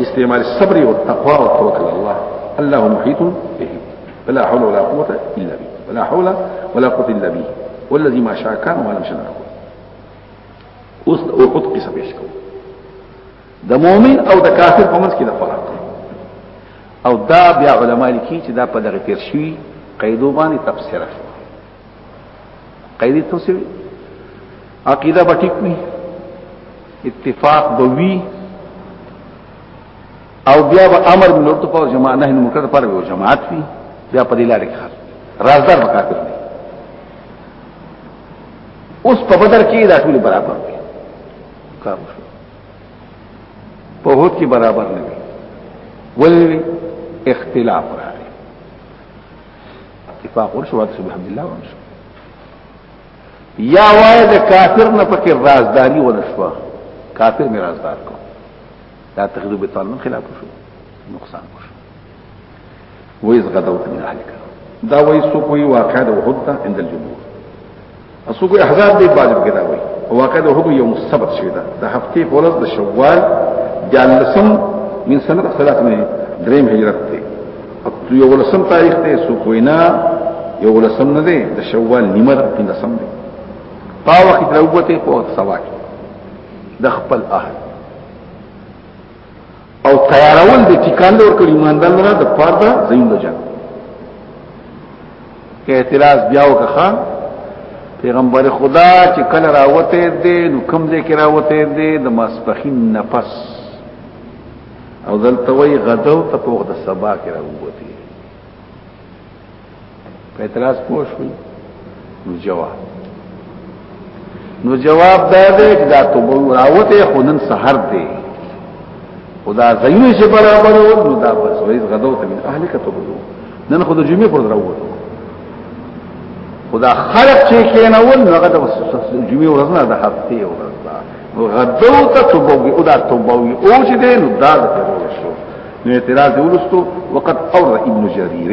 استعمال الصبر والتقوى والتوكل على الله الله محيط به فلا حول ولا قوة إلا به ولا حول ولا قوة إلا به والذي ما شاء كان وما لم شاء يكون اوس د احد قصه پیش کوم د مؤمن او د کافر په منځ کې د فرق او دا بیا علما لیکي چې دا په دغه تیر شوی قیدو باندې تفسیر شو قیدی څه شي عقیده به ټیک وي اتفاق به وي او بیا به امر من ورته په جماعت نه منکر پر یو جماعت وي بیا په دې لار کې خاص رازدار وکړي اوس په بدر کې دا ټول برابر دي کار وشو په هوت کې برابر نه وي ولې اختلاف راځي اتفاق ورشو واتسو بحمد الله ورشو یا وای د کافر نه پکې رازداری ونشوه کافر می رازدار کو دا تخذو بطالن خلاف شو نقصان شو ویز غدوت من اهلک دا ویسو کوئی واقع دا وحد دا عند الجمهور اسو کو احزاب دی باجب کې دا وای واقع د هغه یو مثبت شوی دا د هفتې په ورځ د شوال د لسم من سنه 3 من دریم هجرت دی او یو لسم تاریخ دی سو کوینا یو لسم نه دی د شوال نیمه ده پنځه سم دی پا وخت راوته په سوا کې د خپل اهل او تیارول د ټیکان لور کړي ایماندار نه د پاره دا زین د جنگ کې اعتراض بیا وکړه پیغمبر خدا چې کله راوته دې نو کوم دې کې راوته دې د ماسپخین نفس او دلته وی غدو ته په وخت د سبا کې راوته په اعتراض پوه شوي نو جواب نو جواب دا دی چې دا توبه راوته خو نن سحر دی خدا زینو چې برابر و نو دا بس ورځ غدو ته من اهل کتب نن خو د جمعې پر دروته خدا خلق چې کینه ول نو غدا بس جمعې ورځ نه د هفته ورځ دا غدو ته توبه او دا توبه او چې دی نو دا د نو اعتراض ولستو وقد اور ابن جرير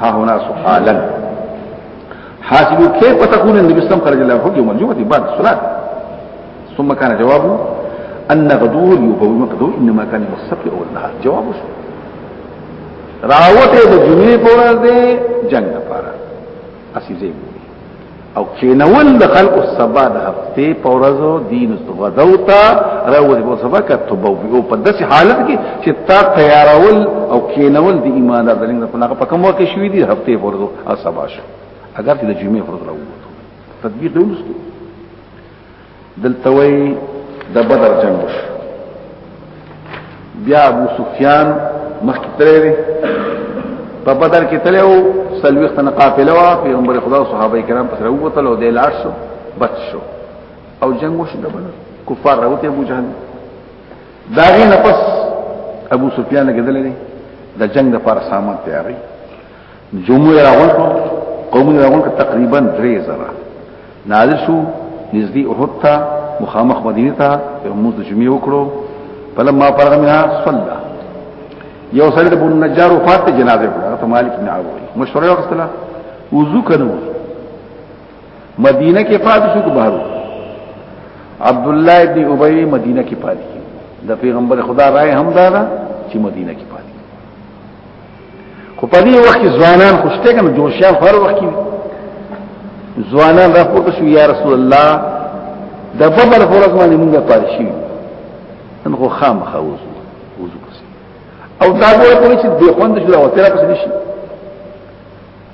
ها هنا سؤالا حاصل كيف تكون النبي صلى الله عليه وسلم خرج الله فوق يوم الجمعة بعد الصلاة ثم كان جوابه أن غدوه اليوم مقدوه إنما كان يوم السبت أو النهار جوابه شو راوته د جمعې په ورځ جنگ لپاره اسی زیږي او کینول د خلق سبا د هفته په ورځو دین غدو ته راوړي په سبا کې تبویو په داسې حالت کې چې تا تیارول او کینول د ایمان د لنګ په نغه په کوم وخت شوې دي هفته په ورځو او سبا شو اگر چې د جمعې پر ورځ راوړو تدبیر دوی دلته وی د بدر جنگ وش بیا ابو سفیان مخکې تللی په بدر کې تلو سلوخت نه قافله وا پیغمبر خدا او صحابه کرام پس راو وتل او د لاړ شو بچ شو او جنگ وشو د بدر کفار راوته ابو جهل دا غي نه پس ابو سفیان لګیدل دي د جنگ لپاره سامان تیاری جمعو راغون کو قومو راغون کو تقریبا دری زرا نازل شو نزدی احد تا مخامخ مدینه تا یو موز جمعی وکړو فلما فرغ منها صلى یو سره د بن نجار وفات جنازه کړه ته مالک بن عوف مشوره وکړه وضو کړو مدینه کې پاتې شو بهر عبد الله ابن ابي مدینه کې پاتې د پیغمبر خدا رائے هم دا ده چې مدینه کې خو په دې وخت کې ځوانان خوشته کنه جوشیان هر وخت کې ځوانان را پورته شو یا رسول الله د ببر فرض باندې موږ پاره شي ان خو خام خوز وضو پس او دا ګوره کوي چې د خوند شو او تیرا پس نشي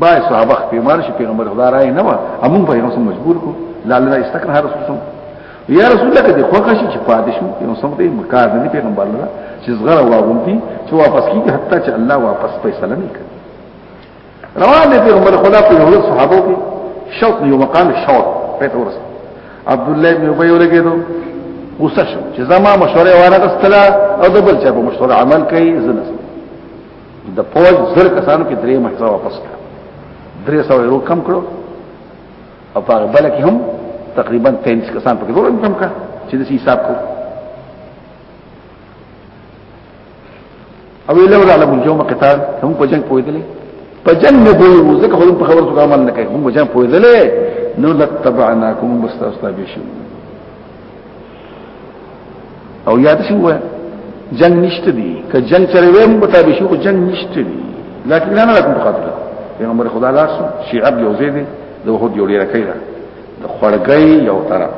با صحابه پیمار شي پیغمبر خدا راي نه و امون په یو سم مجبور کو لا الله استکره رسول سم یا رسول الله کدي خوښ شي چې پاتې شو یو سم دې مکار نه پیغمبر الله چې زغره واغونتي چې واپس کیږي حتی چې الله واپس فیصله نه کوي روان دي پیغمبر خدا په یو صحابه کې شوق یو مقام شوق په تورس عبد الله بن ابي ورګېدو غوسه شو چې زما مشوره وانه غستله او د بل چا په مشوره عمل کوي زنه د پوج زر کسانو کې درې محصا واپس کړ درې سو یې کم کړو او په بل کې هم تقریبا 30 کسان پکې ورو کم کړ چې د حساب کو او ویلو را لمون جو مقتال هم په جنگ پویدلې په جنگ نه پوي ځکه خو په خبرو څه عمل نه کوي هم په جنگ پویدلې نو لتبعناکم مستاستابیشو او یاد شي وای جنگ نشته دی که جنگ چره ویم مطابق شو خو جنگ نشته دی لکه نه نه کوم خاطر پیغمبر خدا لاس شیعه یو زیدي د وحود یو ډیر کړی د خړګي یو طرف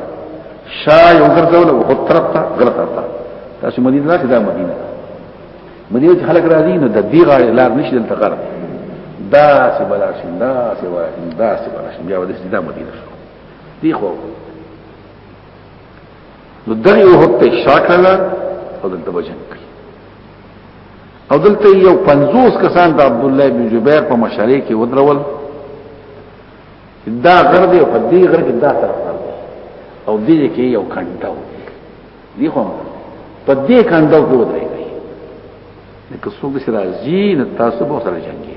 شا یو ګرځول او خود طرف ته غلط طرف ته تاسو مدینه لاس دا مدینه مدینه چې خلک راځي نو د دې غاړې لار نشي دلته غره دا سي بلاشین دا سي وای دا سي بلاشین بیا ودې دا مدینه شو دی خو نو دغه یو حق ته شاکړه او دلته بجن کړ او دلته یو 50 کسان د عبد الله بن جبیر په مشارې کې ودرول دا غر دی په دې غر کې دا طرف او دې کې یو کنده و دی خو په دې کنده کې ودرېږي نو که څوک سره راځي نو تاسو به سره جنگي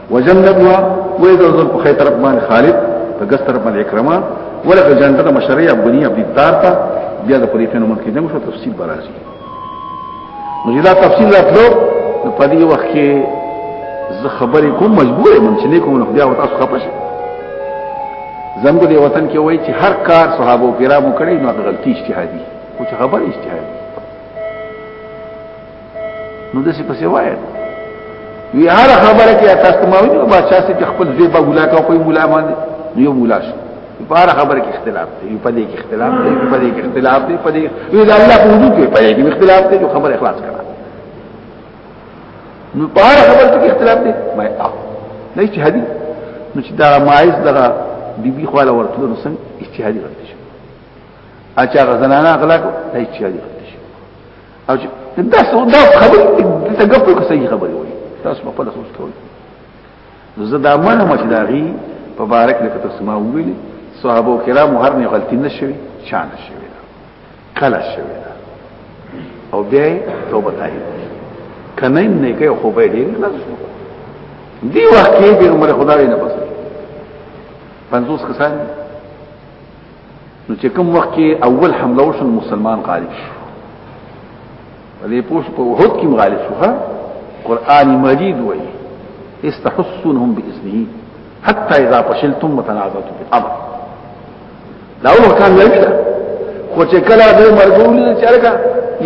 وجنت وا وې د زور په خې طرف باندې خالد په ګس طرف باندې اکرما ولکه جنت مشرع ابني ابي دار ته بیا د پریفینو مونږ کې جنگ شو تفصیل برازي نو دا تفصیل راتلو په دې وخت کې زه خبرې کوم مجبور یم چې نه کوم نو بیا تاسو خپه شئ زموږ د وطن کې وایي چې هر کار صحابه کرامو کړی نو غلطي اجتهادي او چې خبر اجتهادي نو دسی پسی وای وی هر خبره کې تاسو ما ویني بادشاہ چې خپل ځای په ګلا کا کوئی مولا باندې یو مولا شو په هر خبره کې اختلاف دی یو پدې کې اختلاف دی یو پدې کې اختلاف دی پدې یو د الله په وجود کې پدې کې اختلاف دی جو خبره اخلاص کړه نو په هر خبره کې اختلاف دی ما نه چې هدي نو چې دا مایز دغه بیبي خواله ورته نو څنګه اجتهادي غلطي شو اچھا غزنانه اغلا کو دا اجتهادي او دا څه دا خبرې ته غوښتل کوي صحیح خبرې وایي تاسو په خپل سوچ کوئ زه دا منه مچ دا غي په بارک لکه تاسو ما ویلي صحابه کرام هر نه غلطي نشوي چا نشوي کله شوي او بیا توبه تایي کنه نه کوي خو به ډیر خلاص شو دی وخت کې به عمر خدای نه پسې 50 کسان نو چې کوم وخت کې اول حمله وشو مسلمان غالب شو ولې پوښ په وحد کې غالب شو ها قران مجید وایي استحسنهم باذنه حتى اذا فشلتم وتنازعتم في الامر دا هو کار دی خو چې کله به مرګول نه چرګه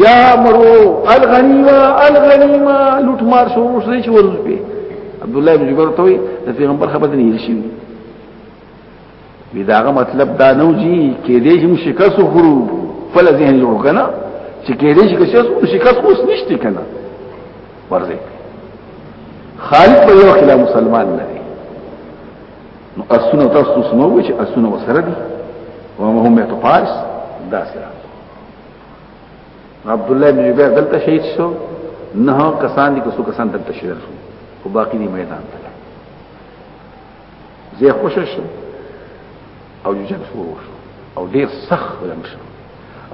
یا مرو الغنیمه الغنیمه لوټ مار شو شو چې ورځ په عبد الله بن جبر ته وي د پیغمبر خبره نه شي وی داغه مطلب دا نو جی کې دې هم شکست وکړو فل ذهن جوړ کنه چې کې دې شکست شکست اوس نشته کنه ورځي خالد په یو خلا مسلمان نه دی نو اسونه تاسو سمو چې اسونه وسره دي او هم ته پاس دا سره عبد الله بن جبیر دلته شهید شو نه کسان دي کوسو کسان دلته شهید شو خو باقی دی میدان ته زه خوش شم او جنگ شروع شو او ډیر سخت جنگ شو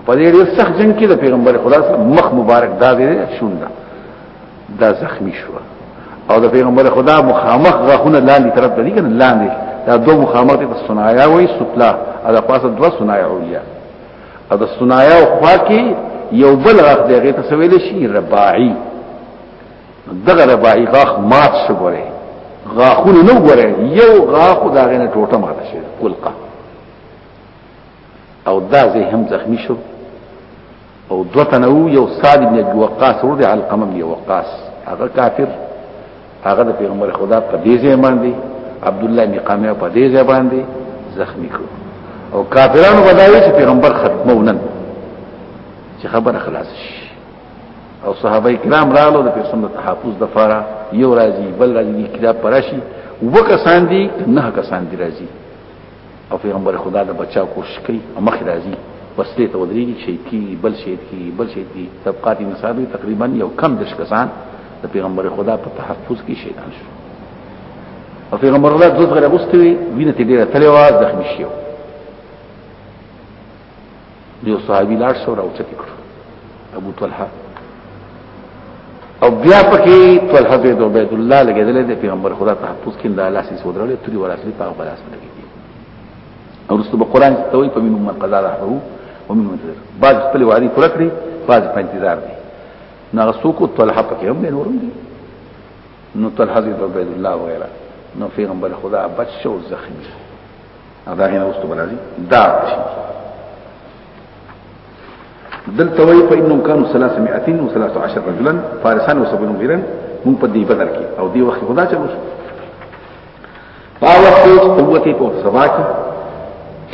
په دې ډیر سخت جنگ کې د پیغمبر خدا سره مخ مبارک دا دی شونډه دا زخمی شو او د پیغمبر خدا مخامخ غاخونه لاندې طرف ته دي کنه لاندې دا دوه مخامخ دي په صنایا وای سپلا او د پاسه دوه صنایا اولیا او د صنایا خو کې یو بل غاخ دی هغه ته ویل شي رباعي دغه رباعي غاخ مات شو ګوره غاخونه نو ګوره یو غاخ دا غنه ټوټه ماته شي کلقه او دا زه هم زخمی شو او دوتنو یو صاد ابن ابي وقاص ورده علقمه ابن وقاص هغه کافر هغه د پیغمبر خدا په دې ځای باندې عبد الله بن قامه په دې ځای باندې زخمی کړ او کافرانو بدایي چې پیغمبر ختمونن چې خبره خلاص شي او صحابه کرام رالو د سنت تحفظ د فاره یو راځي بل راځي د کتاب پراشي وکسان دي نه کسان دي راځي او پیغمبر خدا د بچاو کوشش کوي او مخ راځي وسلې ته ودرېږي شهید کی بل شهید کی بل شهید کی طبقات نصابي تقریبا یو کم دش کسان د پیغمبر خدا په تحفظ کې شهیدان شو او پیغمبر خدا دوه غره غوستوي وینې ته ډیره تلوا زخمی شو یو صحابي لاړ شو راوچت کړو ابو طلحه او بیا پکې طلحه بن عبید الله لګیدل د پیغمبر خدا ته تاسو کې د الله سي سودرل تری وراسلی په غلاس لګی او رسو په قران کې توي په منو من قضا راهو او منو منتظر بعض خپل واري پوره کړی بعض په انتظار دي نو رسو کو طلحه پکې هم نه ورم دي نو طلحه بن عبید الله وغیرہ نو پیغمبر خدا بچ شو زخمی او دا غیر وروسته برازي دا شي دلته وایي په انهم كانوا 313 رجلا فارسان او سبن غیرا مون په دې بدر کې او دې وخت خدا چلو شو پاور فورس قوت په سبا کې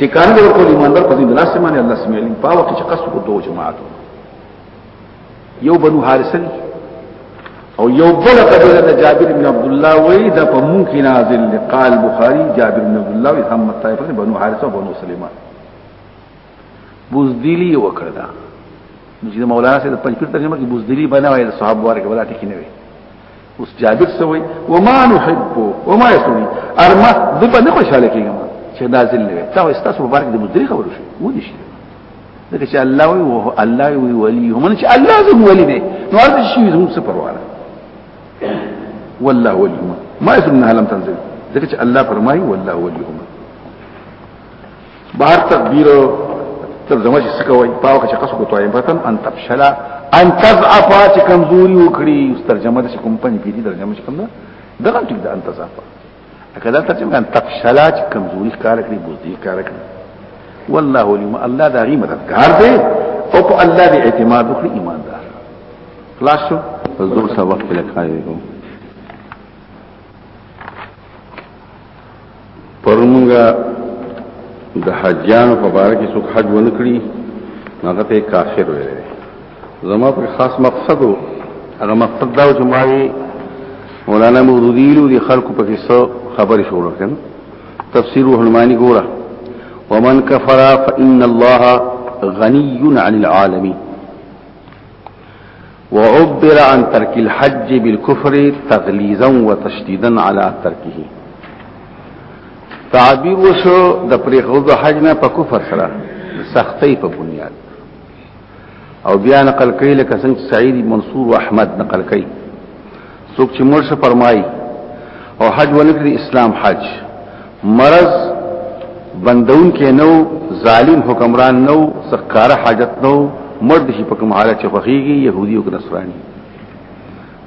ټکان ورکول ایماندار په دې لاس باندې الله سمې علم پاور کې چې قصو دوه جماعتو یو بنو حارثه او یو بل قبیله د جابر بن عبد الله وی د په مون کې نازل دی قال بخاری جابر بن عبد الله هم طائفه بنو حارثه بنو سلیمان بوزدلی وکړه دا چې مولانا سره پنځپیر ترجمه کې بوزدلی بنا وایي صحابه ورکه ولا ټکی نه وي اوس جابر سوي وما نحب وما يسوني ارما د په نه خوشاله کیږم چې دا ذل وي تا استاس مبارک د مدري خبر شي و دي شي دغه چې الله وي او الله وي ولي هم چې الله زم ولي دي نو ارته شي زم څه پروا نه والله وليهما ما يسمى لم تنزل ذكرت الله فرماي والله وليهما بهر تدبیر تر زما چې سکوي پاو کې قصو کوتای بتن ان تفشلا ان تضعف چې کمزوري وکړي ترجمه د کوم پنځه پیری ترجمه چې کوم ده دغه ټیک ده ان تضعف اګه دا ترجمه ان تفشلا چې کمزوري کار کوي بوزي کار کوي والله لما الله دا غي مددگار دی او په الله دی اعتماد وکړي ایماندار خلاص شو زور سبق لکه کوي پرمونګه د حجانو په باره کې څوک حج ونه کړي هغه ته کافر وي زما په خاص مقصد وو هغه مقصد دا چې ما مولانا مودودی له دي خلکو په کې څو خبرې شروع کړم تفسیر الرحمانی ګوره ومن كفر فإن الله غني عن العالمين وعبر عن ترک الحج بالكفر تغلیظا وتشديدا على ترکه تعبیر وشو د پریخود حج نه په کفر سره سختۍ په بنیاد او بیا نقل کړي لکه څنګه سعید منصور او احمد نقل کړي څوک چې مرشه فرمای او حج ونکړي اسلام حج مرض بندون کې نو ظالم حکمران نو سکاره حاجت نو مرد شي په کوم حالت چې خوخيږي يهودي او نصراني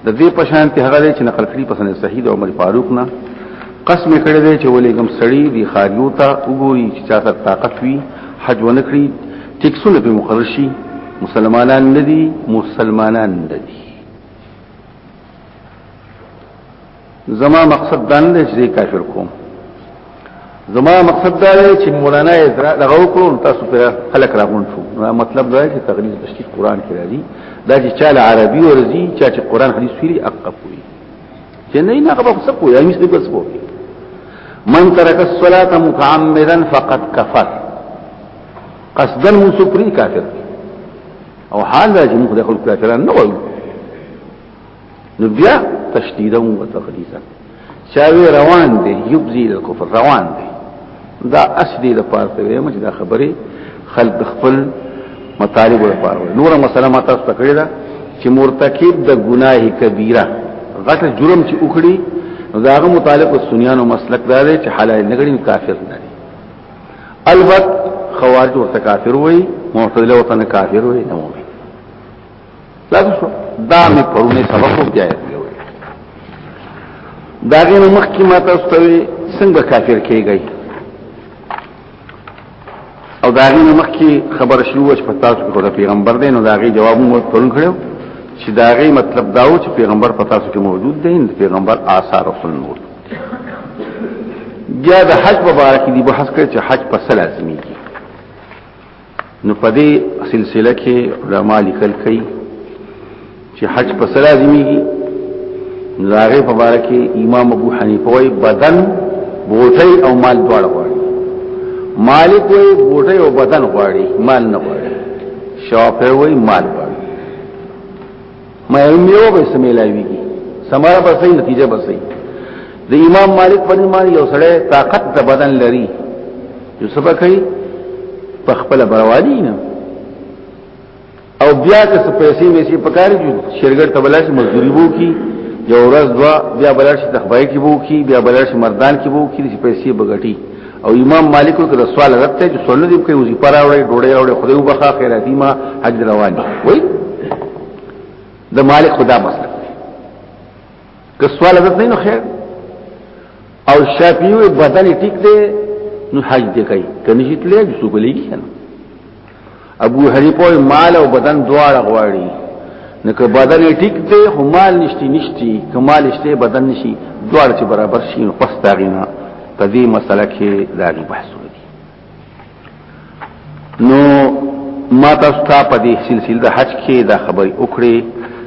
د دې په شان ته هغه چې نقل کړي په سند صحیح د عمر فاروق نه قسم کړی دی چې ولې کوم سړی دی خاجو ته وګوري چې چا سره طاقت وي حج ونکړي ټیکسونه په مقرر شي مسلمانان ندي مسلمانان ندي زما مقصد دا نه چې کافر کوم زما مقصد دا دی چې مولانا ازرا دغه وکړو تاسو په خلک راغون شو نو مطلب دا چې تغلیظ تشکیل قران کې راځي دا چې چاله عربي ورزي چا چې قران حدیث فيري اقف وي چې نه نه هغه څه کوي هیڅ دې بس کوي من ترک الصلاه متعمدا فقد كفر قصدا مسفري کافر او حال دا چې موږ د خلکو کافران نه وایو نو بیا تشدیدا او تقدیسا چاوی روان دی یبزی د کفر روان دی دا اصلي د پاره ته وایم چې دا خبره خلق خپل مطالب لپاره نور مسله ما تاسو ته کړی دا چې مرتکب د ګناه کبیره غټ جرم چې وکړي نو داغه متعلق سنیانو مسلک دار چې حلال نه غړي کافر نه البت خوارج ورته کافر وای معتزله ورته نه کافر وای نه مؤمن لا شو دا مې پرونه سبق وو بیا یې دا غینه مخکې ما تاسو ته څنګه کافر کیږي او دا غینه مخکې خبر شروع چې په تاسو کې د پیغمبر دی نو دا غي جواب مو پرون کړو چې دا غي مطلب داو چې پیغمبر په تاسو کې موجود دی د پیغمبر آثار او سنت بیا د حج مبارک دی بحث کوي چې حج په سل لازمي دي نو په دې سلسله کې علما لیکل کوي چې حج په سل لازمي دي زاغه په بار کې امام ابو حنیفه وای بدن بوټي او مال دواړه غواړي مالک وای بوټي او بدن غواړي مال نه غواړي شافعي وای مال غواړي ما یو به سملاوی کی سماره به صحیح نتیجه به صحیح د امام مالک په نوم یو سړی طاقت د بدن لري یو سبا کوي په خپل بروالي نه او بیا که څه پیسې ویسي پکاري جو شرګر تبلاش مزدوري وو کی یو ورځ دوا بیا بلار شي تخبای کی وو کی بیا بلار شي مردان کی وو کی چې پیسې بغټي او امام مالک کو د سوال رد ته چې سنت دی کوي وزي پر راوړي ډوړې راوړي خدای وبخا خیراتي ما حج روان وي د مالک خدا مسلک که سوال رد نه نو خیر او شافعي بدن ټیک دی نو حج دی کوي کني چې تلې څه کولی کنه ابو حنیفه مال او بدن دواړه غواړي نو که بدن ټیک دی خو مال نشتی نشتی که مال شته بدن نشي دواړه چې برابر شي نو پس تاغینا په دې مسله کې داغي بحث وکړي نو ما تاسو ته په دې سلسله د حج کې دا خبرې وکړې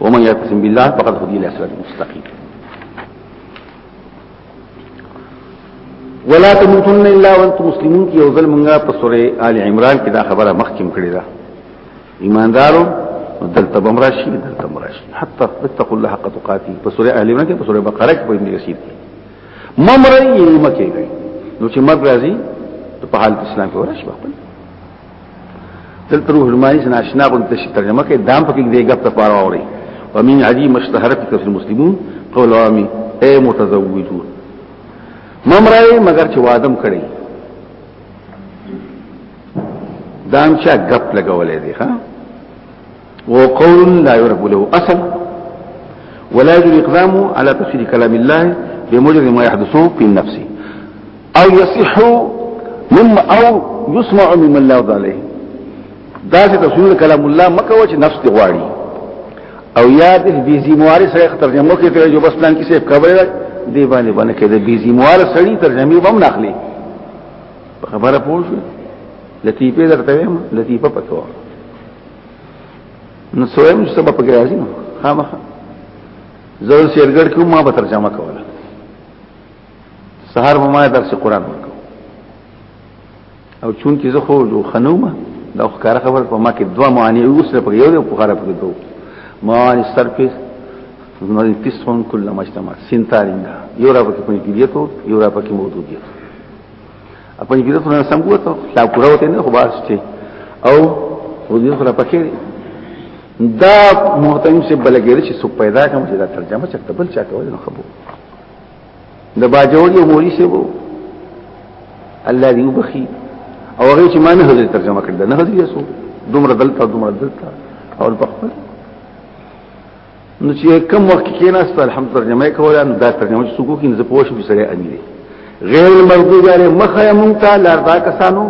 ومن يقسم بالله فقد هدي الى صراط مستقيم ولا تموتن الا وانتم مسلمون کی اوزل منګه په سوره آل عمران کې دا خبره مخکم کړی دا ایماندارو دلته بمراشي دلته مراشي حتى اتقوا الله حق تقاته په سوره آل عمران کې په سوره بقره کې په ابن کثیر کې ممرې یې مکه گئی نو چې مرګ راځي په حالت اسلام کې ورشي خپل دلته روح المانی سره آشنا غون ته ترجمه کې دام پکې دی غپ ته پاره وړي ومن عجیب مشتهرت کثر المسلمون قول عامی اے متزوجون ممرای مگر چې وادم کړي دام چا غپ لګولې دی ها وقول لا يعرف له أصل ولا يجب الإقدام على تفسير كلام الله بمجرد ما يحدث في النفس أو يصح مما أو يسمع ممن لا يرضى عليه دا چې تفسیر کلام الله مکه و چې نفس دی غواړي او یاد بي زمواري سره ترجمه کوي ته جو بس پلان کې سیف خبره ده دی باندې باندې کې د بي زموار سړي ترجمه به هم ناخلي خبره پوه شو لطیفه درته وایم لطیفه پتو نو سوې مې سبب پکې راځي نو خامخا زه شیرګړ کوم ما به ترجمه کوله سهار ما درس قران وکاو او چون کې زه خو جو خنومه دا خو کار خبر په ما کې دوا معنی اوس په یو یو بخاره په دوه معنی سر په نو تیسون کله مجتمع سینتارینګا یو را پکې پنځه کلیته یو را پکې موجودیت په انګلیسي سره سم وته دا پورا وته نه خو بار شته او ودی سره پکې دا محترم سے بلګیر چې سو پیدا کوم چې دا ترجمه چکته بل چا کوي نو خبو د باجوړي موري سه وو الله دې وبخي او هغه چې معنی حضرت ترجمه کړل نه حضرت یسو دومره دلته دومره دلته او په خپل نو چې کم وخت کې ناست الحمد ترجمه کوله نو دا ترجمه چې سکو کې نه پوه شو سره اني دي غیر المغضوب علی مخه مونږ ته لار دا کسانو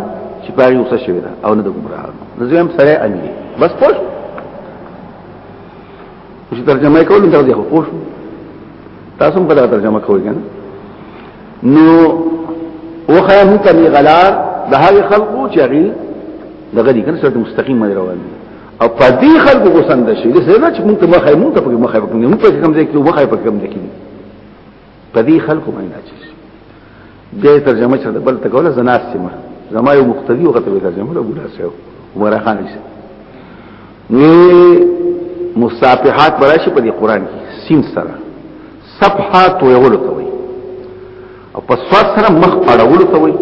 چې پاري اوسه شوی دا او نه د ګمراهانو نو زم سره اني دي بس پوه شو چې ترجمه کوله دا دی خو پوه شو تاسو په دا ترجمه کوی کنه نو وخه مونږ ته غلار د هغه خلقو چې هغه دغه دي کنه سره مستقیم روان دي او پدې خلکو غوسند شي د سره چې مونږ ته مخه مونږ ته په مخه په مونږ په کوم ځای کې مخه په کوم ځای کې پدې خلکو باندې راځي بیا ترجمه چې بل ته کوله زناس سیمه زما یو مقتدی وخت به ترجمه له ګولا سره عمر خان یې نو مصافحات براشي په دې قران کې سین سره صفحات ویول ته او په سواد سره مخ اړولو ته وایي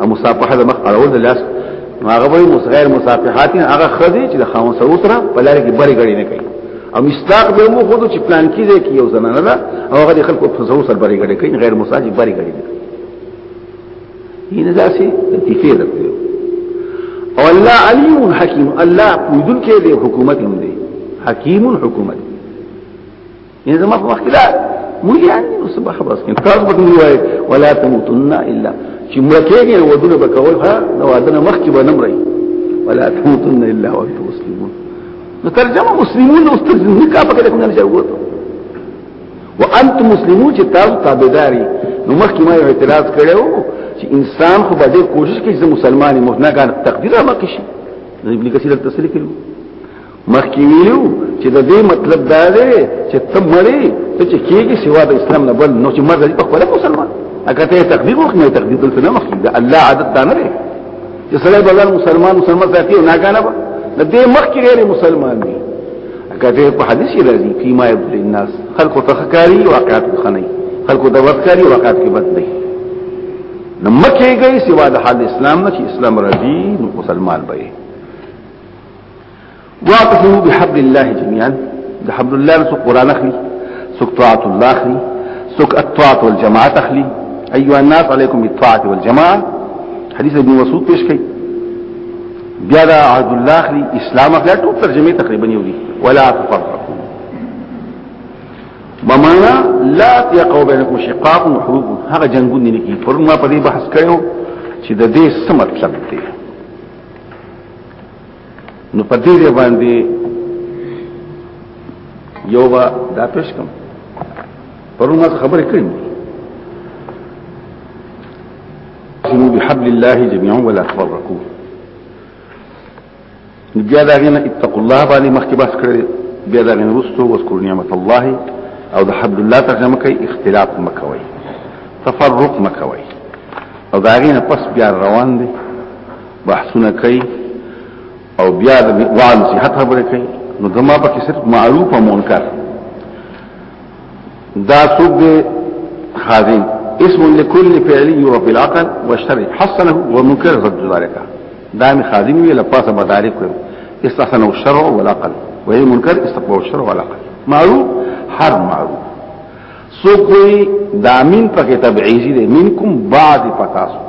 او مصافحه د مخ اړول د لاس هغه وایي غیر مصافحات هغه خدي چې د خاون سره سره په لار کې بری غړي نه کوي او مصداق به مو خود چې پلان کې دی کې یو زنانه ده او هغه خلکو په سره سره بری غړي کوي غیر مصافحه بری غړي نه کوي ینه داسې لطیفه ده او الله علیم حکیم الله پویدل کې دی حکومت هم دی حکیم حکومت یې زما په مخکې دا مولیان نو سبا خبرس کې تاسو به دی وای ولا تموتن الا چې مرکهږي ودونه بکول ها نو ادنه مخکې به نمرې ولا تموتن الا وانتم مسلمون نو ترجمه مسلمون نو استاد نکاح په کې کوم نه شروته وانتم مسلمون چې تاسو تابعداري نو مخکې ما اعتراض کړو چې انسان خو به دې کوشش کوي چې مسلمان مو نه کار تقدیر ما کې شي ابن کثیر تسلیک کړو مخکې ویلو چې د دې مطلب دا دی چې ته مړی ته چې کېږي سوا د اسلام نه بل نو چې مرګ دې په خپل مسلمان اګه ته تقدیر وکړې تقدیر دلته نه مخکې دا الله عادت نه لري چې سړی بل مسلمان مسلمان ساتي نه کنه به د دې مخکې غیر مسلمان دی اګه ته په حدیث کې راځي چې ما یبل الناس خلق تخکاری واقعات خنۍ خلق د وقاری واقعات کې بد دی نو مکه گئی سوا د حال اسلام نه چې اسلام راځي نو مسلمان به واقفو بحبل الله جميعا د حبل الله رسو قرآن اخلي سوك طاعة الله اخلي سوك الطاعة والجماعة اخلي أيها الناس عليكم بالطاعة والجماعة حديث ابن مسعود پیش کئی بیا دا عبد الله اخلي اسلام اخلي ټول ترجمه تقریبا یو دي ولا تفرقوا بمانا لا يقوا بينكم شقاق وحروب هغه جنگون نه کی پرون ما په دې بحث کړو چې د دې څه مطلب دی نو په دې باندې یو با دا پیش کوم پرونه خبرې کړم سمو بحبل الله جميعا ولا تفرقوا بیا دا غنه اتقوا الله باندې مخکې بحث کړی بیا دا غنه وستو واذكروا نعمت الله او د حبل الله ترجمه کوي اختلاف مکوي تفرق مکوي او دا غنه پس بیا روان دي بحثونه کوي او بیا د وعظ صحت خبره کوي نو دما په کې صرف معروف او منکر دا څوک دی خادم اسم لكل فعل يرى بالعقل والشرع حسنه ومنكر ضد ذلك دائم خادم وی لپاسه مدارک وی استحسن الشرع والعقل وهي منكر استقبال الشرع والعقل معروف هر معروف سوق وی دامین پکې تبعیزی دی منکم بعد پتاسو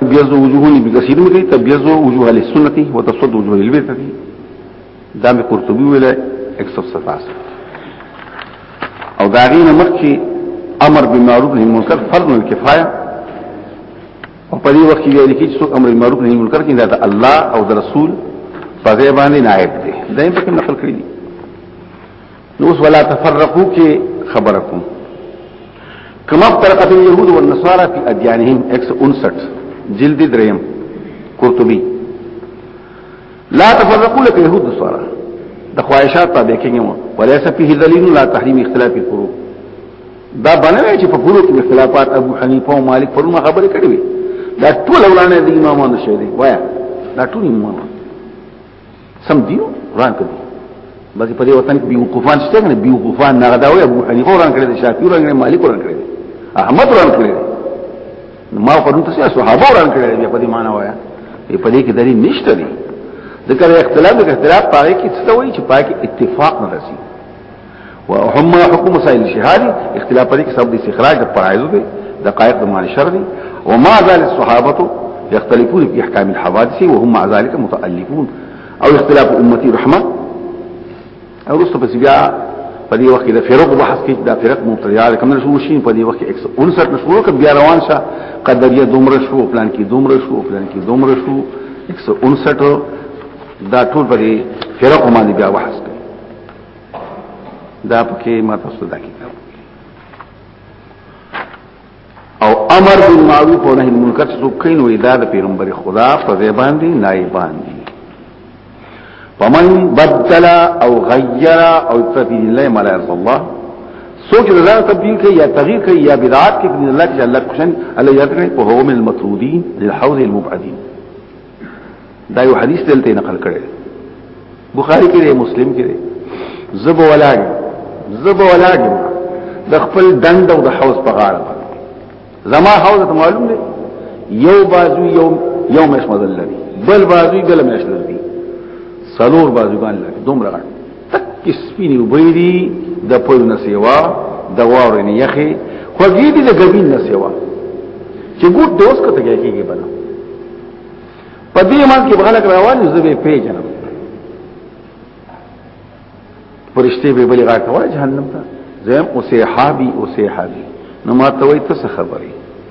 تبيض وجوهني بكثيرين دي تبيض وجوه اهل السنه وتصد وجوه البدع دي دا به قرطبي ویل 117 او دا غینه مخکي امر بالمعروف نهي منکر فرض الكفايه او په دې وخت کې ویل کېږي چې امر بالمعروف نهي منکر کې دا الله او رسول په ځای باندې نائب دي دا یې په نقل کړی دي نو اوس ولا تفرقو کې خبره کوم کما فرقت اليهود والنصارى في اديانهم 159 جلد دريم قرطبي لا تفرقوا لك يهود والنصارى د خواهشات تابع کېږي وليس فيه دليل لا تحريم اختلاف الفروع دا بنوي چې په فروع کې اختلافات ابو حنيفه او مالک پرونه خبرې کړې وي دا ټول ولانه د امامانو شوی دی وایا دا ټول امامانو سم دیو قران کې بس په دې وطن کې بیوقوفان شته نه بیوقوفان نه غداوي ابو حنیفه قران کړی شافعی قران کړی مالک قران کړی احمد قران کړی ما قران ته صحابه قران کړی بیا په دې معنی وایا په دې کې دلیل نشته دی ذکر اختلاف د اختلاف پاره کې څه وایي چې پاکي اتفاق نه رسي وهم حكم مسائل الشهاد اختلاف پدې کې سبب استخراج د فرایض دی دقائق د معنی شر دي وما زال الصحابه يختلفون في احكام الحوادث وهم مع ذلك متالفون او اختلاف امتي رحمه او رسو پس بیا په دې وخت کې د فرق بحث کې د فرق مبتدیات کوم شو شي په دې وخت کې 159 نشو کې بیا روان شه قدریه دومره شو پلان کې دومره شو پلان کې دومره شو 159 دا ټول په فرق باندې بیا بحث دا پکې ما تاسو دا کتاب او امر بالمعروف او نهي عن المنکر څو کین وې دا د پیغمبر خدا په ځای باندې نایبان دي فمن بدل او غیر او تبديل الله ما لا يرضى الله سوچ رضا تبديل کوي یا تغيير کوي یا بدعات کې دین الله چې الله کوشن الله یاد کوي په هو من المطرودين للحوض المبعدين دا یو حدیث دلته نقل کړي بخاری کې دی مسلم کې دی زب ولاګ زب ولاګ د خپل دند او د حوض په غاړه زما حوض ته معلوم دی یو بازو یو یو مش مدل دی بل بازو بل مش دی سلور بازوګان لري دومره غټ تک سپینی وبیری د پوی نسیوا د واره نه یخی خوږی دی د غبین نسیوا چې ګوټ دوس کته کېږي بنا په دې مان کې بغلک روان یو زبې پیژنم پرشته به بلی غا کوي جهنم ته زم اوسه حابي اوسه حابي نو ما ته وای ته خبري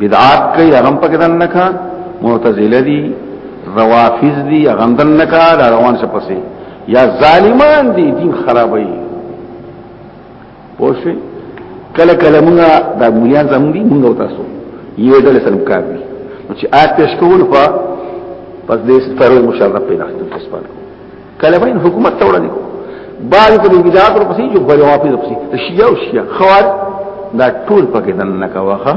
بدعات کوي هغه په کې دنه کا معتزله دي روافض دي هغه دنه کا روان څه پسې یا ظالمان دي دین خرابوي پوه شئ کله کله موږ د مليان زموږ دي موږ تاسو یو ډول سره مکار دي چې آیات پیش کول په پس دې سترو مشرف پیدا کړو کله به حکومت ته وړاندې کو بعض په بدعات ور پسې جو غوړي واپس پسې شیا او شیا خوار دا ټول پکې دن نه کاوه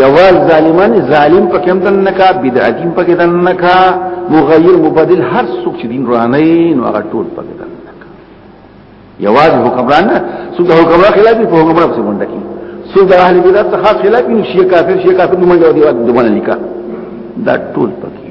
یوال ظالمان ظالم پکې هم دن نه کا بدعتین پکې دن نه کا مغیر مبدل هر څوک چې دین روانه نو هغه ټول پکې دن نه کا یواز حکمران نه څوک حکمران خلاف په حکمران پسې مونږ کی څوک اهل بدعت څخه خلاف نو شي کافر شي کافر موږ دی دوه نه لیکا دا ټول پکې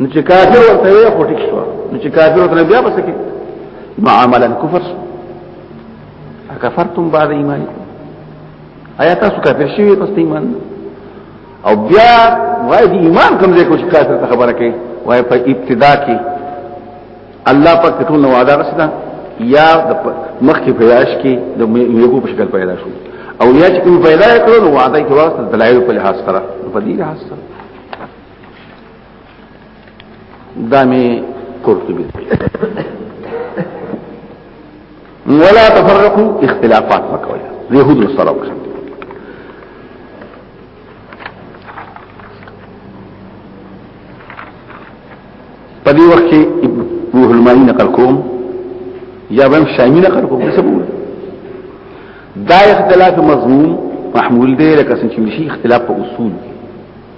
نو چې کافر ورته وي خو ټیک شو نو چې کافر ورته بیا بس کې نو عملا کفر شو اکفرتم بعد ایمانکم آیا تاسو کافر شوی پس ایمان او بیا وای دی ایمان کوم دې کوم کافر ته خبره کوي وای په ابتدا کې الله پاک ټول نو وعده غسدا یا د مخکې پیدائش کې د یو په شکل پیدا شو او یا چې کوم پیدا کړو نو وعده کې واسطه دلایل په لحاظ سره په دې لحاظ سره دامي قرطبي ولا تفرقوا اختلافات مکوئ يهود سره وکړه په دې وخت کې روح المانی نقل کوم یا بهم شامی نقل کوم څه بول دا اختلاف مضمون محمول دی لکه څنګه چې اختلاف په اصول دی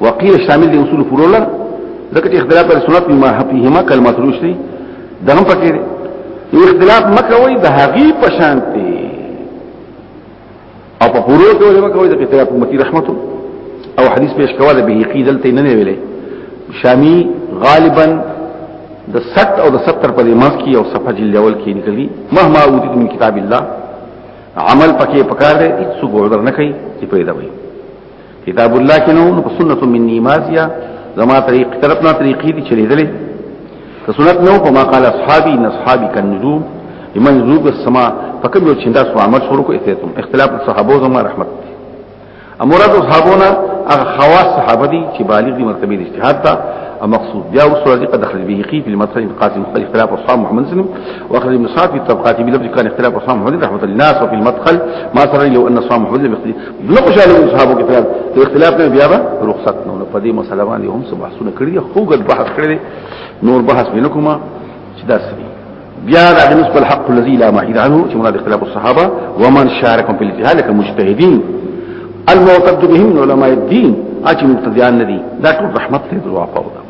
وقيل شامل دي اصول فروع لر ځکه چې اختلاف پر سنت ما فيهما کلمات روشتي دا هم پکې دي نو اختلاف مکوي د هغي په شان دي او په فروع کې ولې مکوي د اختلاف امتي رحمت او حديث پیش کواله به قیدل ته نه ویلې شامی غالبا د 60 او د 70 په دې منځ کې او صفحه جلد اول کې نکلي مهما اوتیت من کتاب الله عمل پکې پکار دی هیڅ څوک ورنه کوي چې پیدا وي کتاب الله کې نو په سنت من نیمازیا زما طریق طرف نه طریقې دي چې لیدلې که سنت نو په ما قال اصحابي ان اصحابي کان نجوم لمن ذوب السما فکم یو چندا سو عمل شروع کو ایتم اختلاف صحابو زما رحمت امراد صحابونا هغه خواص صحابه دي چې بالغ دي مرتبه دي اجتهاد ته مقصود بیا وصول دي قد خرج به قيف المطرح قاسم مختلف اختلاف اصحاب محمد سلم واخرج من صاحب الطبقات بلفظ كان اختلاف اصحاب محمد رحمه الله الناس وفي المدخل ما ترى لو ان اصحاب محمد نو خوشاله دي صحابه کې تر اختلاف نه بیا به رخصت نه نو په دې مسله باندې هم څه بحثونه کړی خو ګډ بحث کړی نور بحث نه کوم چې دا سړي بیا دا بالنسبه الحق الذي لا معيد عنه چې مراد اختلاف الصحابه ومن شاركهم في الاجتهاد كمجتهدين المعتد بهم من علماء الدين اچ مقتدیان ندي دا ټول رحمت دې دعا پاو دا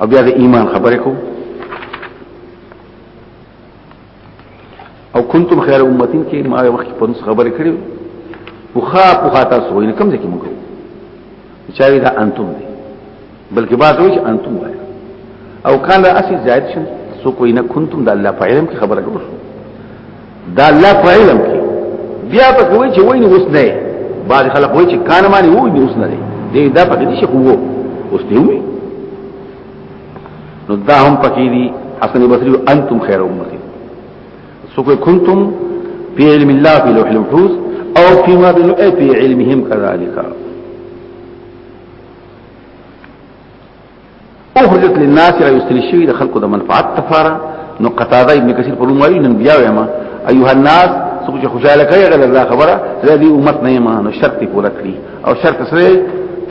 او بیا د ایمان خبرې کوو او کنتم خیر امتین کې ما وخت په نس خبرې کړې او خا په خاطر سو نه کم ځکه موږ چاوي دا انتم دي بلکې بعض وایي انتم وایي او کان لا اسی زائد شن سو کوئی نه کنتم د الله په علم کې خبره جوړ شو د الله په علم کې بیا په کوی چې ویني اوس نه بعض خلک وایي چې کان معنی وو نه اوس نه دی دا په دې شي کوو اوس دی وی نو دا هم پکې دي حسن بصري انتم خير امه سو کوئی کنتم فی علم الله فی لوح المحفوظ او فی ما بلو ای فی علمهم كذلك اخرجت للناس را یستلی شوی د خلقو د منفعت تفارا نو قطاده ابن کثیر په لومړی نن بیا وایم ایها الناس څوک چې خوشاله کوي غل الله خبره زه دې امت نه یم نو شرط پوره کړی او شرط سره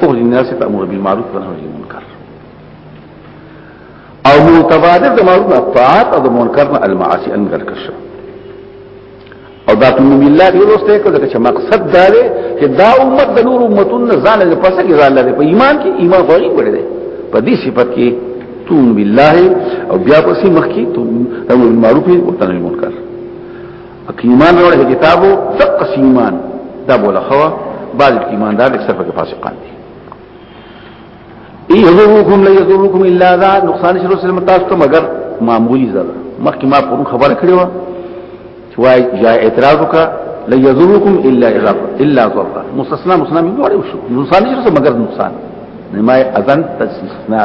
اخرج الناس تأمر بالمعروف ونهى عن المنکر او متبادر د معروف الطاعات او د منکر نه المعاصي ان ذل کشف او دا په نبی الله کې وروسته کړه چې مقصد دا دی چې دا امت د نور امتون نه ځان له پسه کې ځان لري په ایمان کې ایمان غوړي کړی دی په دې صفت کې تون بالله او بیا پسې مخ کې تون امر معروف او تنهي منکر اکی ایمان وروړي کتابو تقص ایمان دا بوله خوا بعض ایماندار اکثر په فاسقان دي یذوکم لا یذوکم الا ذا نقصان شروع سلام تاسو ته مگر معمولی زره مخکې ما په خبره کړې و چې وای جا اعتراض وکړه لا یذوکم الا اذا الا ضرر مستثنا مستثنا من دوړې وشو نقصان شروع مگر نقصان نه ما اذن تستثنا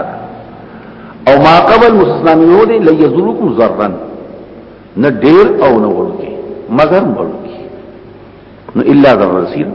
او ما قبل مستثنا من دوړې لا یذوکم ضررا نه ډیر او نه ورکی مگر ورکی نو الا ضرر سیره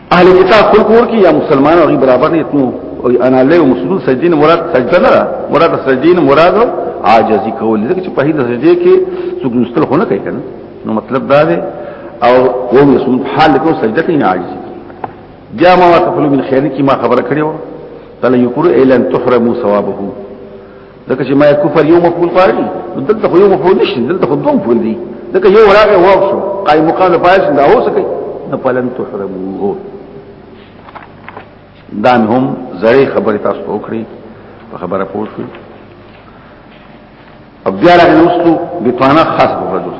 اهل کتاب خپل کور کې یا مسلمان او برابر نه اتنو او انا له مسلمان سجدین مراد سجده نه مراد سجدین مراد عاجزی کول دي چې په هیڅ سجده کې څوک مستل خونه کوي کنه نو مطلب دا دی او و مسلم حال کو سجده کې نه عاجزی بیا ما تفعلوا من خیر کی ما خبره کړې و تل یکر الان تحرموا ثوابه لکه چې ما کفر یو مفعول غواړي دلته خو یو مفعول نشته دلته خو دوه مفعول دي لکه یو راغی واو شو قائم مقام فاعل دا هو سکی نه پلن تحرموه دان هم زړې خبرې تاسو وکړي په خبره پوه شئ او بیا راغلی وستو بتوانا خاص بغدوس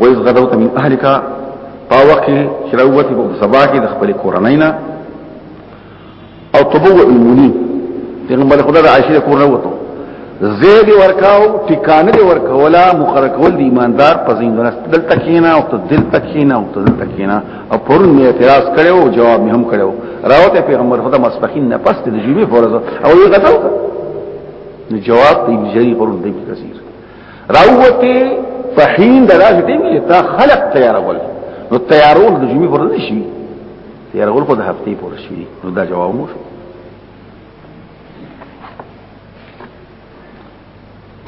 وایز غدوت من اهلک په وخت کې چې راوتی په سبا کې د خپل کورنۍ نه او تبوء المنی پیغمبر خدا د عائشه کور نه وته زید ورکاو ټکانه دی ورکولا مقرر کول دی ایماندار په زین درس دل تکینا او ته دل تکینا او ته دل تکینا او پرون می اعتراض کړو او جواب می هم کړو راوته پیغمبر خدا مسبخین نه پس د جمعې فرض او یې غتاو نو جواب دی جری پرون دی کثیر راوته فحين دراج دې وي تا خلق تیارول نو تیارول د جمعې پر نه شي تیارول خو د هفتې پر شي نو دا جواب مو شو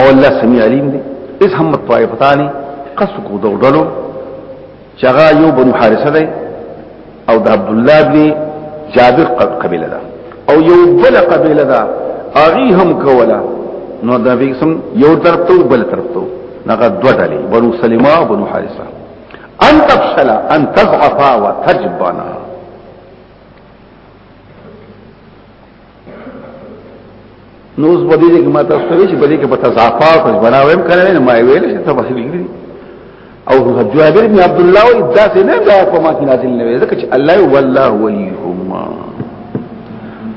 او الله سميع عليم دې اس هم طائفتاني قصد کو دوړلو چې هغه یو بنو حارثه دی او د عبد الله بن جابر قبيله ده او یو بل قبيله ده اغي هم کوله نو دا به سم یو طرف ته بل طرف ته هغه دوه ډلې بنو سلمہ او بنو حارثه ان تفشل ان تضعف وتجبنا نو اوس باندې کې ما تاسو ته چې باندې کې په تضافات بنا ویم کړی نه ما ویل چې ته بخیل کړی او جابر بن عبد الله او داس نه دا په ما کې نازل نه وي ځکه چې الله والله وليهما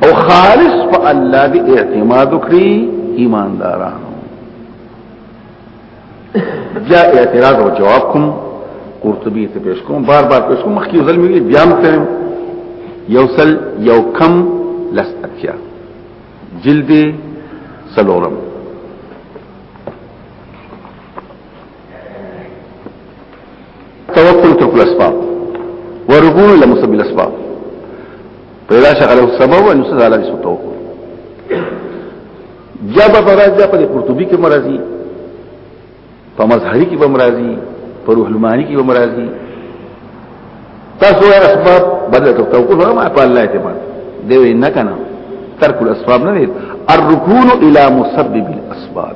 او خالص په الله دې اعتماد وکړي ایماندارانو بیا اعتراض او جواب کوم قرطبي ته پیش کوم بار بار پیش کوم مخکې ځل مې بیا هم کوم یو سل یو کم لس اتیا جلد سلورم توکل ترک الاسباب ورجوع الى مسبب الاسباب فاذا شغله السبب ان يسد على اسم التوكل یا به راځي په قرطبي کې مرضي په مظهري کې به مرضي په روح المانی کې به مرضي تاسو یې اسباب بدل کړو توکل ما په الله اعتماد دی وی نه کنه ترک الاسباب نه الركون الى مسبب الاسباب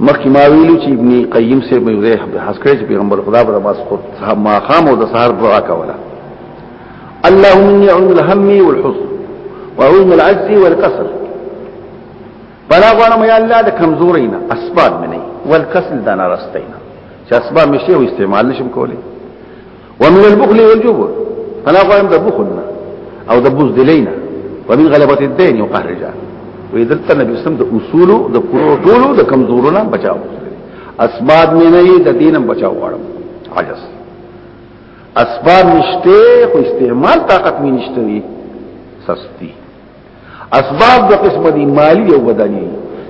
مخکې ما ویلو چې ابن قیم سے مې زه به حسکه چې پیغمبر خدا پر باس خود صاحب ما خام او د سحر دعا کوله اللهم اني اعوذ بالهم والحزن واعوذ بالعجز والكسل بلا غواړم یا الله د کمزوري نه اسباب مني والكسل دا نه راستینه چې اسباب مشه استعمال نشم کولای ومن البخل والجبر فلا غوام د بخلنا او د بوز دلینا ومن غلبت الدين وقهر رجال وی دلته نبی اسلام د اصول د پرو ټولو د کمزورونو بچاو اسباب مې نه یې د دینم بچاو غواړم عجز اسباب نشته خو استعمال طاقت مې نشته سستی اسباب د قسم دي مالی او بدني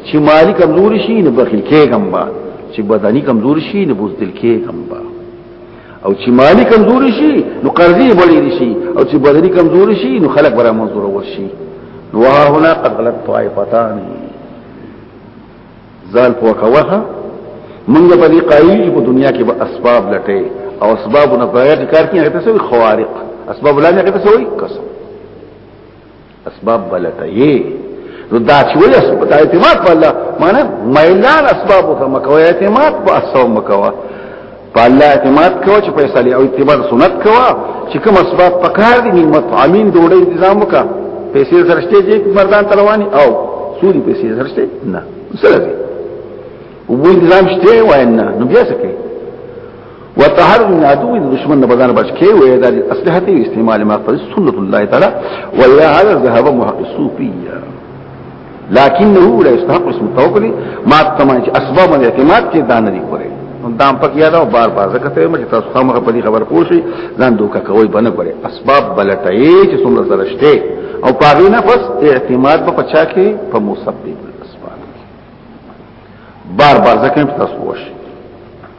چې مالی کمزور شي نه بخیل کېږم با چې بدني کمزور شي نه بوزدل کېږم با او چې مالی کمزور شي نو قرضې وړي شي او چې بدني کمزور شي نو خلک برا منظور ورشي نو ها هنا قد غلط طائفتان ځان په کوه منګه په دې قایل چې په دنیا کې به اسباب لټه او اسباب نه بغیر کار کوي هغه ته سوي خوارق اسباب لا نه هغه ته سوي قسم اسباب بلته یې نو دا چې ولې اسباب ته اعتماد په الله معنی ميلان اسباب ته مکو اعتماد په اسباب مکو په الله اعتماد کوه چې پیسې لري او اعتبار سنت کوه چې کوم اسباب پکار دي نعمت امين ډوړې تنظیم وکړه پیسې سرشته چې مردان ترواني او سوري پیسې سرشته نه سره وو تنظیم شته وای نه نو بیا څه کوي وتحر من عدو دشمن نه بدن بچ کې وې د اسلحه ته استعمال ما پر سنت الله تعالی ولا هذا ذهب محق الصوفيه لكنه لا يستحق اسم التوكل ما تمام اسباب الاعتماد کې دان لري کوي دام پک یاد او بار بار زکه ته مې تاسو خامخ په دې خبر پوه شي ځان دوکه کوي بنه کوي اسباب بلټای چې څومره سره شته او پاغي نه پس اعتماد په پچا کې په مسبب اسباب بار بار زکه تاسو پوه شي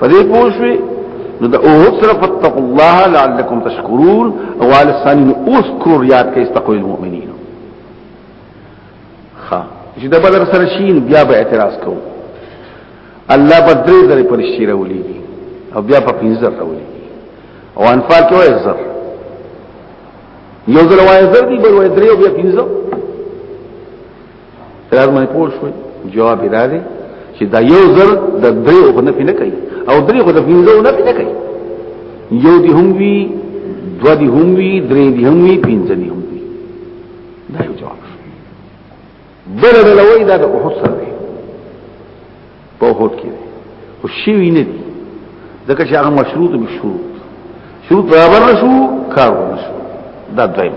په دې پوښوي نو د اوهد سره فتقوا الله لعلكم تشکرون او على الثاني اوس کور یاد کې استقوا المؤمنین ها چې د بدر سره شین بیا به اعتراض کوو الله په درې درې پرشتي راولي او بیا په پنځه راولي او انفال کې وایي زر یو ځل وایي زر دی بل وایي درې او بیا پنځه راز مې پوه شو جواب یې راځي چې دا یو زر د درې او نه پینې کوي او درې خو د پینځو نه پینې کوي یو دی هم وی دو دی هم وی درې دی هم وی پینځه دی هم وی دا یو جواب شو بل د لوی دا د احد سره دی په احد کې دی خو شی ویني دي ځکه چې هغه مشروط به شروط شروط برابر شو کار ونه شو دا دویم